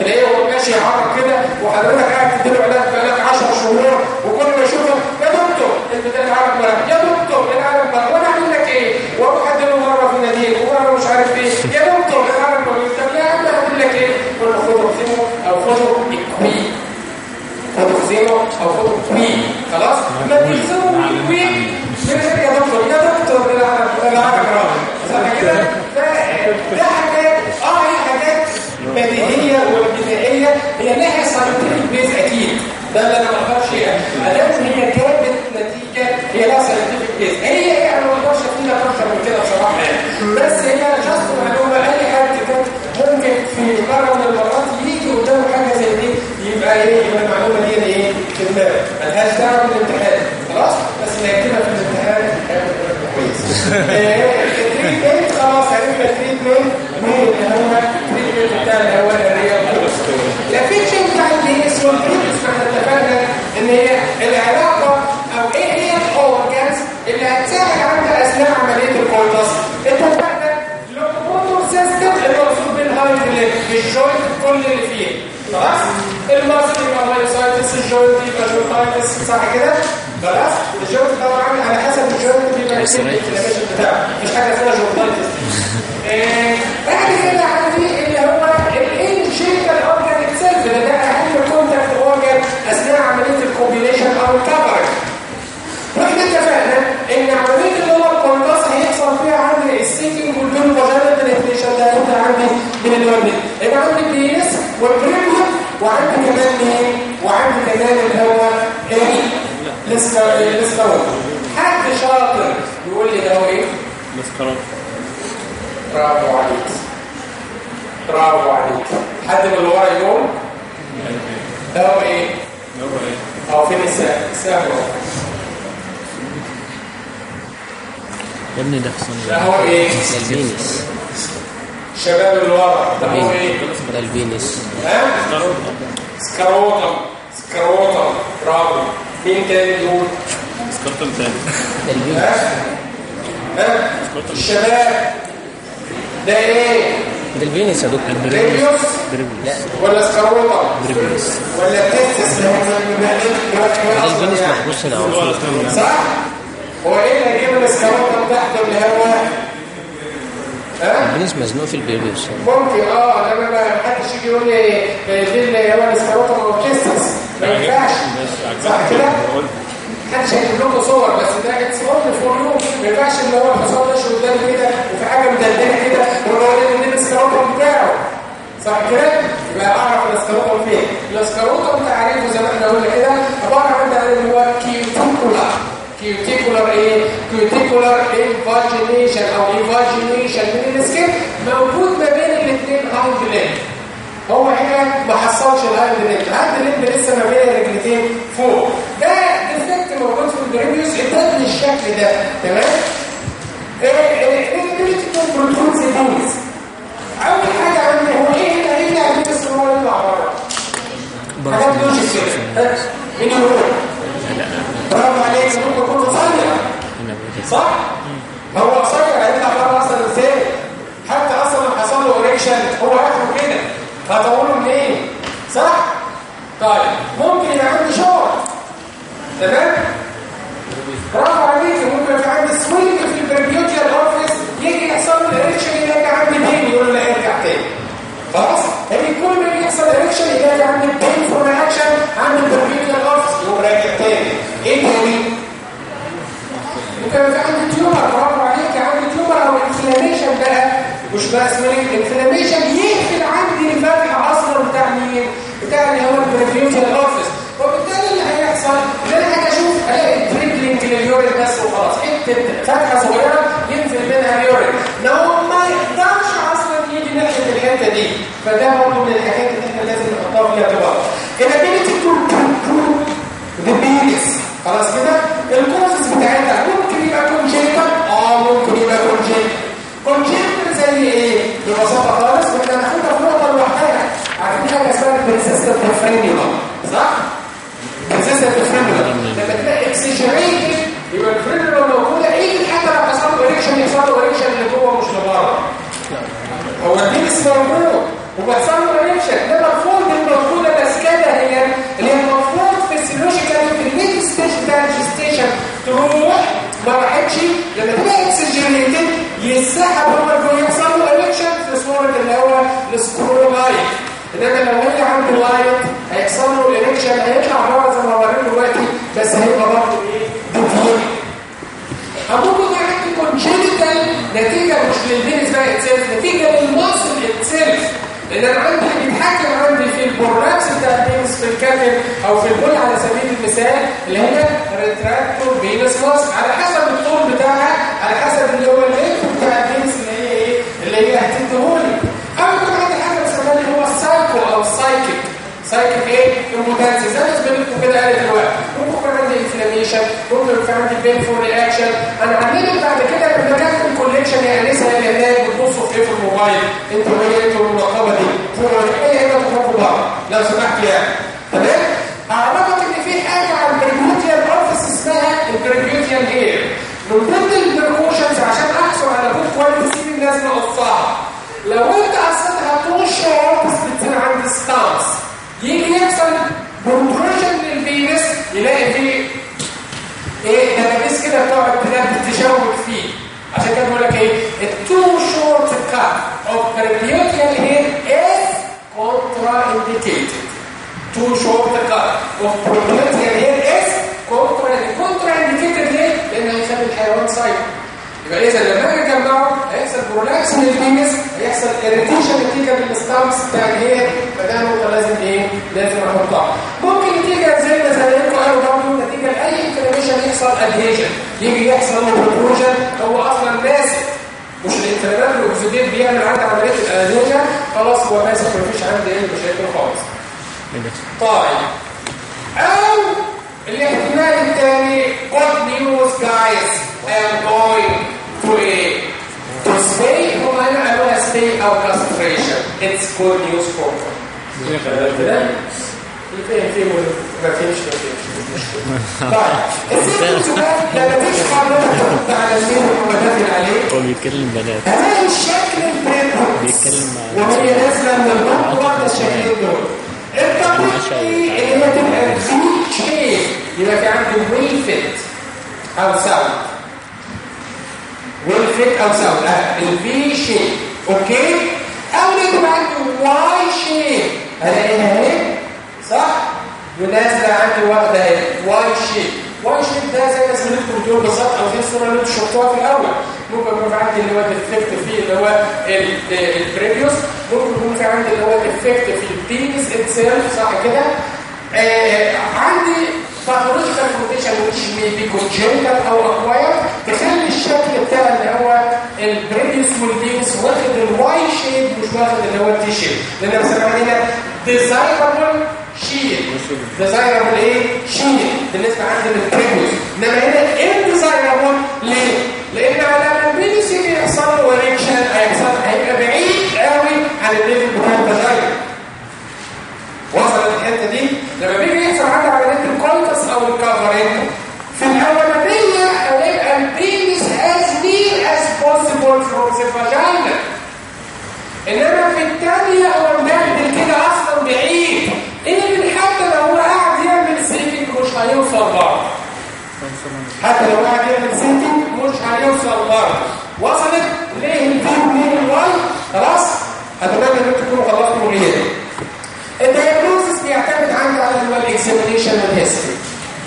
تلاقيه هو ماشي يعرج كده وحضرتك قاعد تديله علاج بقالك 10 شهور وكل ما يشوفك يا دكتور أنت ده العرق مرض يا دكتور العرق مرض وأنا أعمل لك إيه؟ وأروح أديله مرة في النادي ومرة مش عارف إيه. يا دكتور العرق مرض طب لا عم اعمل لك إيه؟ له خده اخزنه أو خده اكويه خده اخزنه أو خده اكويه خلاص؟ ما تلزمه بالاكويه من غير يا دكتور يا دكتور العرق العرق مرض صح كده؟ ده حاجات آه هي حاجات بديهيه وبدائيه هي لها scientific base أكيد ده اللي أنا ما أقدرش يعني ادام هي جابت نتيجة هي لها scientific base هي أنا ما أقدرش افيد أكتر من كده بصراحة. يعني بس هي just معلومه اي حد كان ممكن في مره من المرات يجي قدامه حاجة زي دي يبقى إيه يبقى المعلومة دي إيه في دماغه ملهاش دعوة بالامتحان. خلاص؟ بس نكتبها في الامتحان. كويس ال treatment خلاص عرفنا ال treatment مين؟ اللي هو ال treatment بتاع اللي اثناء عمليه ال coitus اتفقنا locomotor system المقصود بال hind leg ال joint كل اللي فيه؟ خلاص؟ ال muscle يبقى myositis ال joint يبقى jointitis صح كده؟ خلاص؟ الجوينت طبعا على حسب الجوينت بيبقى الانفلاميشن بتاعه مفيش حاجة اسمها جوينتايتس آه، بعد كده عندي اللي هو الانشيكال اورجان اتسيلف ده ده اهم كونتاكت اورجان اثناء عمليه الكومبينيشن أو الكفرنج وإحنا اتفقنا ان عمليه اللي هو الكونتاس هيحصل فيها عندي السيتنج والبين فاجينال بنتريشن ده هيبقى عندي من الورد يبقى عندي البي اس والبريميوم وعندي كمان مين وعندي كمان اللي هو إيه لسه هو حد شاطر. يقول لي ده هو إيه؟ مسكرات برافو عليك. برافو عليك. حد من اللي ورا يقول؟ ده هو إيه؟ هو إيه؟ أو فين السهم يا ابني ده حصان ده هو إيه؟ البينس الشباب اللي ورا ده هو إيه؟ ده ال penis ها؟ scrotum scrotum برافو. مين تاني يقول؟ scrotum تاني؟ الشباب. ده إيه؟ ال penis يا دكتور لا ولا scrotum prepuce ولا testis اللي هم. محبوس هنا. صح؟ هو إيه اللي هيجيب ال scrotum تحت اللي هو ها؟ ال penis مزنوق في ال prepuce ممكن آه لما ما حدش يجي يقول لي آه، دي اللي هو ال scrotum أو testis ما ينفعش صح كده؟ محدش هيجيب لكم صور بس ده it's only for you ما ينفعش اللي هو الحصان ماشي قدام كده وفي حاجة مدلدلة كده ان دي ال scrotum بتاعه صح كده؟ يبقى أعرف ال scrotum فين؟ ال scrotum تعريفه زي ما إحنا قلنا كده عبارة عن تعريف اللي هو cuticular cuticular إيه؟ cuticular invagination أو invagination من ال skin موجود ما بين الاثنين hind limb هو هنا ما حصلش ال hind limb ال hind limb لسه ما بين الرجلتين فوق ده defect موجود في ال prepuce ادت الشكل ده تمام؟ ال critical protrusion ديز اول حاجة عندي هو إيه اللي هيجي على الجسم هو اللي بره حاجات logic كده؟ مين برافو عليك صح؟ هو قصير هيطلع بره أصلا إزاي؟ حتى أصلا لما حصل له erection هو اخره كده. هطوله منين صح؟ طيب ممكن يبقى عندي شورت تمام؟ برافو عليك. ممكن يبقى عندي swelling في ال preputial orifice يجي يحصل له erection يلاقي عندي pain يقول له ارجع تاني. خلاص؟ يعني كل ما يحصل erection يلاقي عندي painful reaction عند ال preputial orifice يقوم راجع تاني. إيه تاني؟ ممكن يبقى عندي tumor برافو عليك عندي tumor أو inflammation بقى. مش بقى اسمه إيه؟ inflammation يقفل عندي الفتحه أصلا بتاع مين؟ بتاع اللي هو ال preputial orifice وبالتالي اللي هيحصل؟ إن أنا هاجي أشوف ألاقي dribbling لل urine بس وخلاص. حتة فتحة صغيرة ينزل منها ال urine لو ما يقدرش أصلا يجي ناحية الحتة دي. فده برضه من الحاجات اللي إحنا لازم نحطها في الاعتبار. ال ability to penis خلاص كده؟ ال causes اسمها persistent frenula صح؟ persistent frenula لما تلاقي exaggerated يبقى الفرينيولا موجوده إيه حتى لو حصل له اريكشن يحصل له اريكشن اللي جوه مش لبره هو الدينس موجود وبيحصل له اريكشن ده المفروض المفروض الاسكاده هي اللي هي المفروض فيسيولوجيكالي في النيكست ستيج بتاع الجستيشن تروح ما راحتش لما تلاقي اكسجينيتد يسحب هو يحصل له اريكشن في صورة اللي هو السكرولايت إنما لو هي عنده لايت هيحصل له الاريكشن هيطلع بره زي ما وريته دلوقتي بس هيبقى برضه إيه؟ deviated ممكن يبقى عندي congenital نتيجة مش لل penis بقى itself نتيجة لل muscle itself لأن أنا عندي بيتحكم عندي في البورلاكس بتاع الفينس في الكاتل أو في البول على سبيل المثال اللي هي retractor penis ماسك على حسب الطول بتاعها على حسب اللي هو ال length بتاع ال penis اللي هي إيه اللي هي هتديهولي أو يكون عندي حاجة بسميها اللي هو السايكو أو ال psychic psychic إيه impotency زي ما زميلتكم كده قالت دلوقتي ممكن عندي inflammation ممكن عندي painful reaction أنا علمت بعد كده لما ال collection يا انسه يا هناك بتبصوا في إيه في الموبايل؟ أنتوا هي أنتوا المراقبة دي؟ إيه؟ هنا بتراقبوا بعض لو سمحت يعني. تمام؟ أعرفك إن في حاجة على ال preputial orifice اسمها ال preputial hair من ضمن ال precautions عشان أحصل على good quality semen لازم اقصها لو أنت طول شهر بس بتصير عندي stumps يجي يحصل protrusion لل penis يلاقي فيه إيه دبابيس كده بتقعد تشوك فيه. عشان كده بقول لك إيه ال too short cut of preputial hair is contraindicated. Too short cut of preputial hair is contraindicated contraindicated ليه؟ لأن هيخلي الحيوان سايكل يبقى إذا لما أجي أجمعه هيحصل prolapse لل penis هيحصل irritation نتيجه لل stumps بتاع ال hair فده نقطة لازم إيه لازم أحطها. ممكن نتيجه زي ما زيكم قالوا برضه نتيجه لأي inflammation يحصل adhesion يجي يحصل protrusion هو أصلا ماسك مش ال inflammatory exudate بيعمل عندي عمليه ال adhesion خلاص هو ماسك مفيش عندي إيه مشاكل خالص. طيب. أو الاحتمال الثاني good news guys. I am going to a my هنا قالوها stay أو for them كده يفهم فيه ما فيش ما فيش طيب على عليه هو بيتكلم بنات هلاقي الشكل بيتكلم وهي نازله من البطن الشكلين دول هي تبقى في يبقى في عنده أو ساوند ويل فيت أو ساوند آه الفي شيء أوكي أو يبقى عنده واي شيء هلاقيها اهي صح ونازله عندي واخده اهي واي شيء واي شيء ده زي ما سمعتكم بتقول بالظبط أو زي الصورة اللي أنتوا شفتوها في الأول ممكن يكون في عندي اللي هو ديفكت فيه اللي هو ال prepuce ممكن يكون في عندي اللي هو defect في ال penis itself صح كده آه عندي pathological condition which may be أو acquired تخلي الشكل بتاع اللي هو ال prepuce وال penis واخد ال Y shape مش واخد اللي هو ال T shape. لأن بنسميها هنا desirable shape desirable إيه؟ shape بالنسبة عندي لل prepuce إنما هنا undesirable ليه؟ لأن على يجي يحصل له erection هيحصل هيبقى بعيد قوي عن ال level بتاع ال vagina وصلت الحتة دي؟ لما بيجي يحصل عندي عمليه ال coitus أو ال covering في الاولانيه هيبقى ال penis as near as possible from the vagina انما في الثانية هو مبهدل كده أصلا بعيد اللي حتى لو هو قاعد يعمل seeking مش هيوصل برضه حتى لو قاعد يعمل seeking مش هيوصل برضه وصلت ليه ال V ومين ال Y خلاص اتمنى ان أنتم تكونوا خلصتوا غيري ال diagnosis بيعتمد عندي على اللي هو ال examination وال history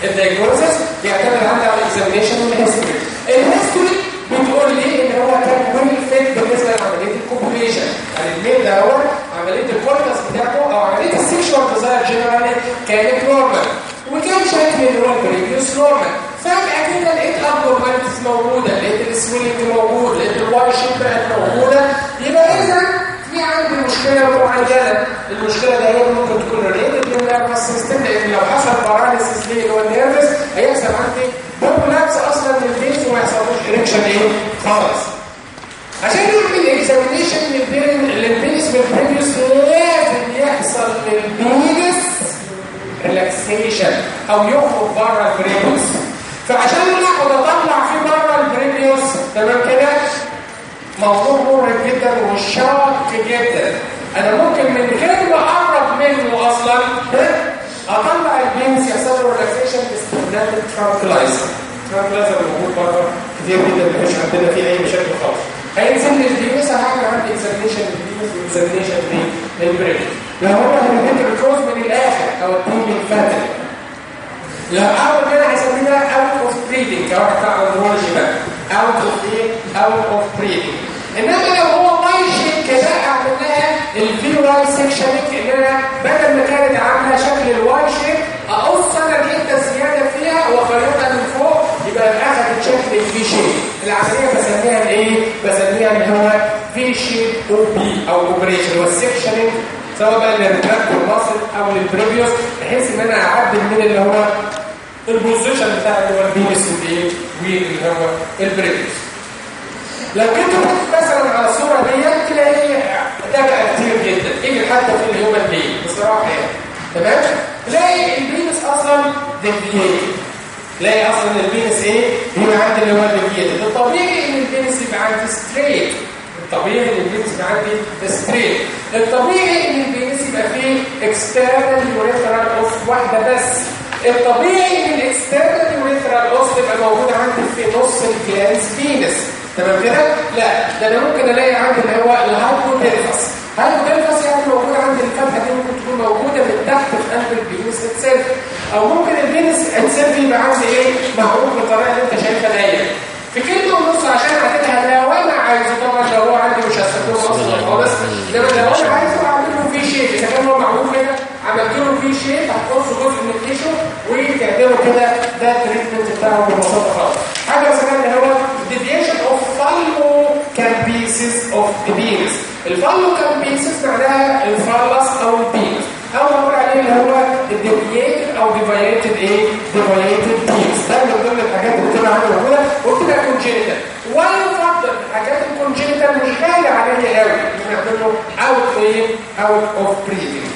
ال diagnosis بيعتمد عندي على ال examination وال history ال history بتقول لي إن هو كان well fit بالنسبة لعملية ال copulation يعني ال male ده هو عملية ال coitus بتاعته أو عملية ال sexual desire generally كانت normal وكان شكل اللي هو ال prepuce normal فجاه كده لقيت abnormalities موجودة لقيت ال swelling موجود لقيت ال Y shape بقت موجودة. يبقى اذا في عندي مشكلة معينه المشكلة ده هي ممكن تكون related لل nervous system لأن لو حصل paralysis ليه اللي هو ال nerves هيحصل عندي prolapse أصلا لل penis وما يحصلوش erection إيه؟ خالص. عشان نعمل examination لل penis بال prepuce لازم يحصل لل penis relaxation أو يخرج بره ال prepuce فعشان اخد اطلع فيه بره ال prepuce تمام كده موضوع مرهق جدا وشاق جدا. أنا ممكن من غير ما أقرب منه أصلا أطلع ال penis يحصل له relaxation باستخدام ال tranquilizer ال tranquilizer موجود بره كتير جدا مش عندنا فيه أي مشاكل خالص. هينزل البينس هعمل عندي اكزامينشن للبينس واكزامينشن للبريك لو هو هنبتدي الكروز من الآخر أو التيم الفاتح. لو أول ما أنا هسميها اوت اوف بريدنج كواحد اندرولوجي بقى اوت اوف إيه اوت اوف بريدنج إنما لو هو مايشن كده اعمل لها الفي واي سيكشن ان أنا بدل ما كانت عامله شكل الواي شيب أقص أنا جدا زيادة فيها واخيطها من فوق يبقى اخذت شكل الفي شيب العملية بسميها الايه بسميها اللي هو في شيب أو بي أو اوبريشن والسيكشننج سواء بقى للريتراكت المصل أو للبريفيوس بحيث ان أنا أعدل من اللي هو البوزيشن بتاع اللي هو البيبس والايه واللي هو البريفيوس لو كنت بص مثلا على الصورة ديت تلاقي بقى كتير جدا. يجي حتى في الهيومن بين بصراحة يعني. تمام؟ تلاقي ال penis أصلا deviated تلاقي أصلا ال penis إيه؟ هنا عندي اللي هو deviated الطبيعي إن ال penis يبقى عندي straight الطبيعي إن ال penis يبقى عندي straight الطبيعي إن ال penis يبقى فيه external urethral orifice واحدة بس. الطبيعي إن ال external urethral orifice تبقى موجوده عندي في نص ال glans penis تمام كده؟ لا ده أنا ممكن ألاقي عندي اللي هو ال hypospadias هايبوتيرفس يعني موجوده عند الفتحه دي ممكن تكون موجودة من تحت في قلب البينس اتسيلف أو ممكن البينس اتسيلف يبقى عندي إيه؟ معروف بالطريقة اللي أنت شايفها دايما في كلمة ونص عشان اعتقدها لو أنا عايزه طبعا لو هو عندي مش هستخدمه أصلا خالص. انما لو أنا عايزه اعمل له في شيء إذا كان هو معروف عملت له في شيء هتقص جزء من التيشو وتعمله كده. ده التريتمنت بتاعه ببساطة خالص. حاجة اسمها اللي هو deviation or phallocampsis of the penis. ال phallocampsis معناها ال phallus أو ال penis. أو نقول عليه اللي هو ال deviated أو deviated إيه deviated penis ده من ضمن الحاجات اللي بتبقى عندي موجودة. وبتبقى congenital ويفضل الحاجات ال congenital مش غالي عليا قوي نعمل له out إيه out of breeding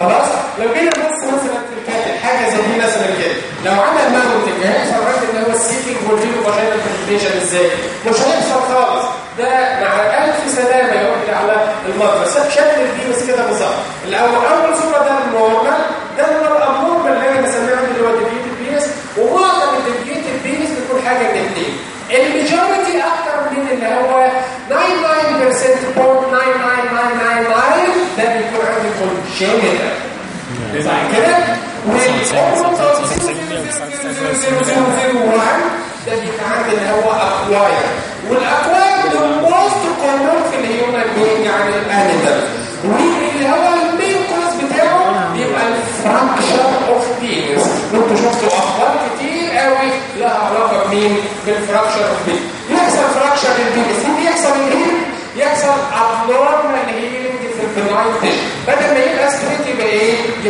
خلاص؟ لو جينا نبص مثلا في حاجة زي دي مثلا كده. لو عمل ماونتنج هيحصل رد إن هو السيكينج والفيلو فاجينال بريزنتيشن إزاي؟ مش هيحصل خالص. ده مع ألف سلامة يروح على المدرسة شكل الفيروس كده بالظبط. الأول أول صورة ده النورمال ده اللي هو الابنورمال اللي أنا بسميه عندي اللي هو الديفيتد فيروس ومعظم الديفيتد فيروس بيكون حاجة من اثنين الميجوريتي أكتر من اللي هو 99% ده بيكون congenital صح كده؟ ده عندي اللي هو acquired وال acquired ده most common في ال human being يعني ال animal واللي هو ال main بتاعه بيبقى ال fracture of penis أنتوا شفتوا أخبار كتير قوي لها علاقه بمين؟ بال fracture of penis يحصل fracture لل penis يحصل إيه؟ يحصل abnormal healing في البناين بدل ما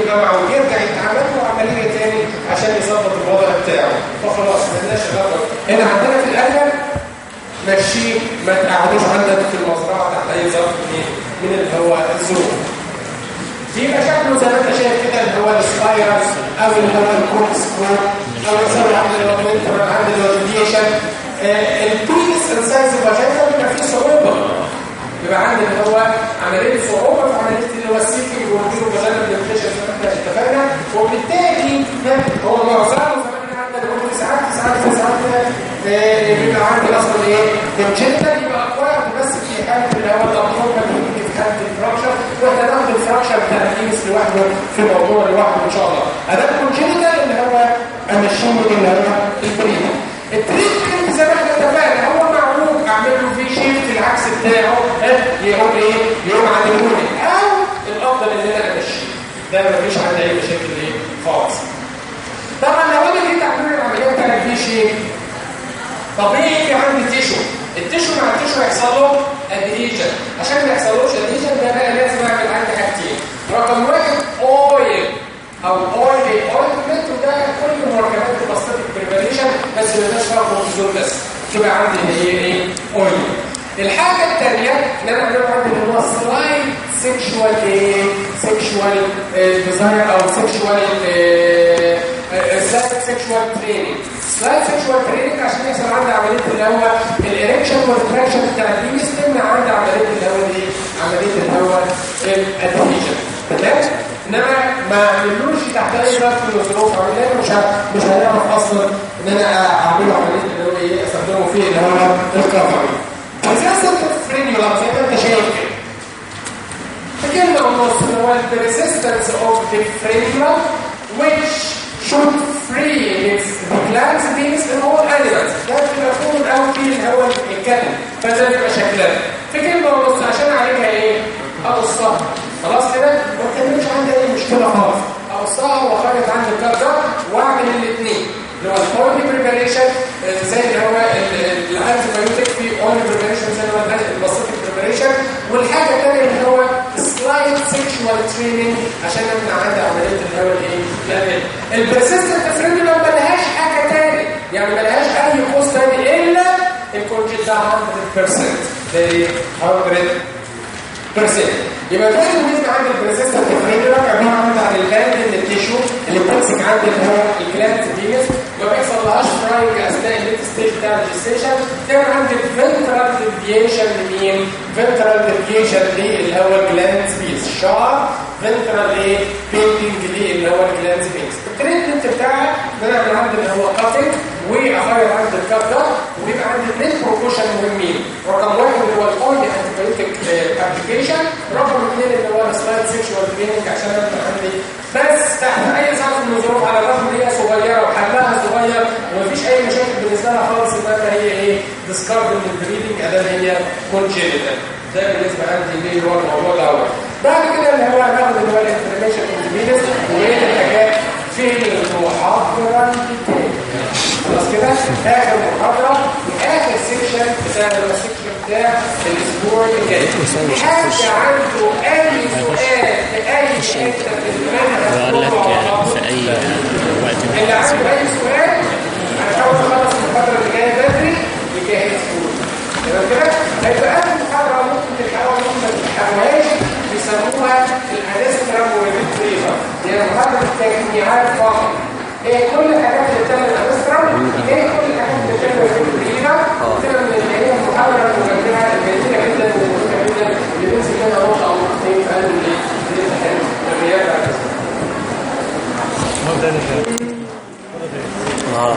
يبقى معه يرجع يتعمل له عملية تاني عشان يظبط الوضع بتاعه. فخلاص مالناش علاقه هنا عندنا في الاغلب ماشي ما تقعدوش عندك في المزرعة تحت أي ظرف من من هو الظروف في مشاكله زي ما أنت شايف كده اللي هو السبايرال أو اللي هو الكوركس أو مثلا عند الوتر عند الوتيشن البيس انسايز بيبقى فيه صعوبة. يبقى عندي اللي هو عملية صعوبة في عملية اللي هو السيكنج والبيرو فاجينا بريفليشن زي ما إحنا اتفقنا وبالتالي هو معظمه زي ما إحنا عندنا ساعات ساعات ساعات بيبقى عندي أصلا إيه؟ كونجنتال يبقى اكوارد بس في حالة اللي هو الابطال في حاله الفراكشر وإحنا ناخد الفراكشر بتاع الكيمس لوحده في موضوع لوحده إن شاء الله. هذا الكونجنتال اللي هو امشيه اللي هو البريمو التريتمنت زي ما إحنا اتفقنا هو معروف أعمل له في شيفت العكس بتاعه يقوم إيه؟ يقوم علموني أو الأفضل إن أنا امشيه ده مفيش عندي اي مشاكل خالص طبعا لو أنا جيت اعمل العملية بتاعت في شيفت طبيعي في عندي تيشو. التيشو مع التيشو هيحصل له ادهيجن عشان ما يحصلوش ادهيجن ده بقى لازم أعمل عندي حاجتين. رقم واحد اويل أو اويل اويل وده كل مركبات البلاستيك بريباريشن بس ما يبقاش فيها كورتيزون بس. تبقى عندي هي إيه؟ اويل الحاجة الثانية إن أنا اعمله عندي اللي هو سلايد سيكشوال سيكشوال ديزاير أو سيكشوال سلايد سيكشوال تريننج سلايد سيكشوال تريننج عشان يحصل عندي عملية اللي هو الاريكشن والتراكشن بتاع البيس تمنع عندي عملية اللي هو إيه عملية اللي هو الادهيجن تمام؟ إنما ما أعملوش تحت أي ظرف من الظروف لأن مش مش هنعرف أصلا إن أنا اعمله عملية اللي هو إيه أستخدمه فيه اللي هو الكفر أساسا فرينيولا زي ما انت شايف كده كلمه ونص اللي هو الريزيستنس اوف ذا فرينيولا which should free its glands things in all animals ده بيبقى فوق الأول فيه هو الكتم فده بيبقى شكلها في كلمه ونص عشان عليها إيه؟ اقصها خلاص كده ما تعملش عندي اي مشكله خالص اقصها واخرج عندي الكارجر واعمل الاثنين اللي هو البولي بريباريشن زي اللي هو الانتي بايوتيك في اونلي بريباريشن زي اللي هو الباسيفيك بريباريشن والحاجة الثانية سيكشوال تريننج عشان امنع عندي عملية هو الايه؟ يعني البرسيستنت فريندلم ما لهاش حاجة ثانية يعني ما لهاش أي cause ثاني إلا ال congenital ده 100% ده 100% يبقى ده بالنسبة عند ال persistent frenulum عباره عن اللي ال tissue اللي بتمسك عند هو ال glans penis ما بيحصلهاش freeing أثناء ال late stage بتاع ال gestation تعمل عندي ventral deviation لمين؟ ventral deviation هو ال glans penis شعر ventral إيه؟ bending ليه اللي هو ال glans penis ال treatment بتاعها ان أنا عندي اللي هو cutting واغير عندي ال cut ده ويبقى عندي اثنين precaution مهمين. رقم واحد اللي هو ال oily antibiotic application رقم اثنين اللي هو ال slight sexual training عشان ابقى عندي بس تحت أي ظرف من الظروف على الرغم إن هي صغيرة وحجمها صغير. ومفيش أي مشاكل بالنسبة لها خالص انما هي إيه؟ discard من ال breeding أدام هي congenital ده بالنسبة عندي ليه هو الموضوع الأول. بعد كده اللي هو هناخد اللي هو ال inflammation وهي الحاجات في المحاضره الثانية خلاص كده؟ آخر محاضرة واخر section بتاع ال section بتاع الأسبوع الجاي حد عنده أي سؤال في أي حتة في المنهج بقول لك في أي وقت اللي عنده أي سؤال هنحاول نخلص المحاضرة اللي جاية بدري يجهز تمام كده؟ بيسموها ال anestrum وال repeat breeder يعني محاضره التجميعات فقط هي كل الحاجات اللي بتعمل ال anestrum هي كل الحاجات اللي بتعمل ال repeat breeder بتبقى من اللي هي المحاضره المجمعه الجميله جدا ومهمه جدا. اللي بتمسك كده هو أو نقطتين في قلب الرياضه آه.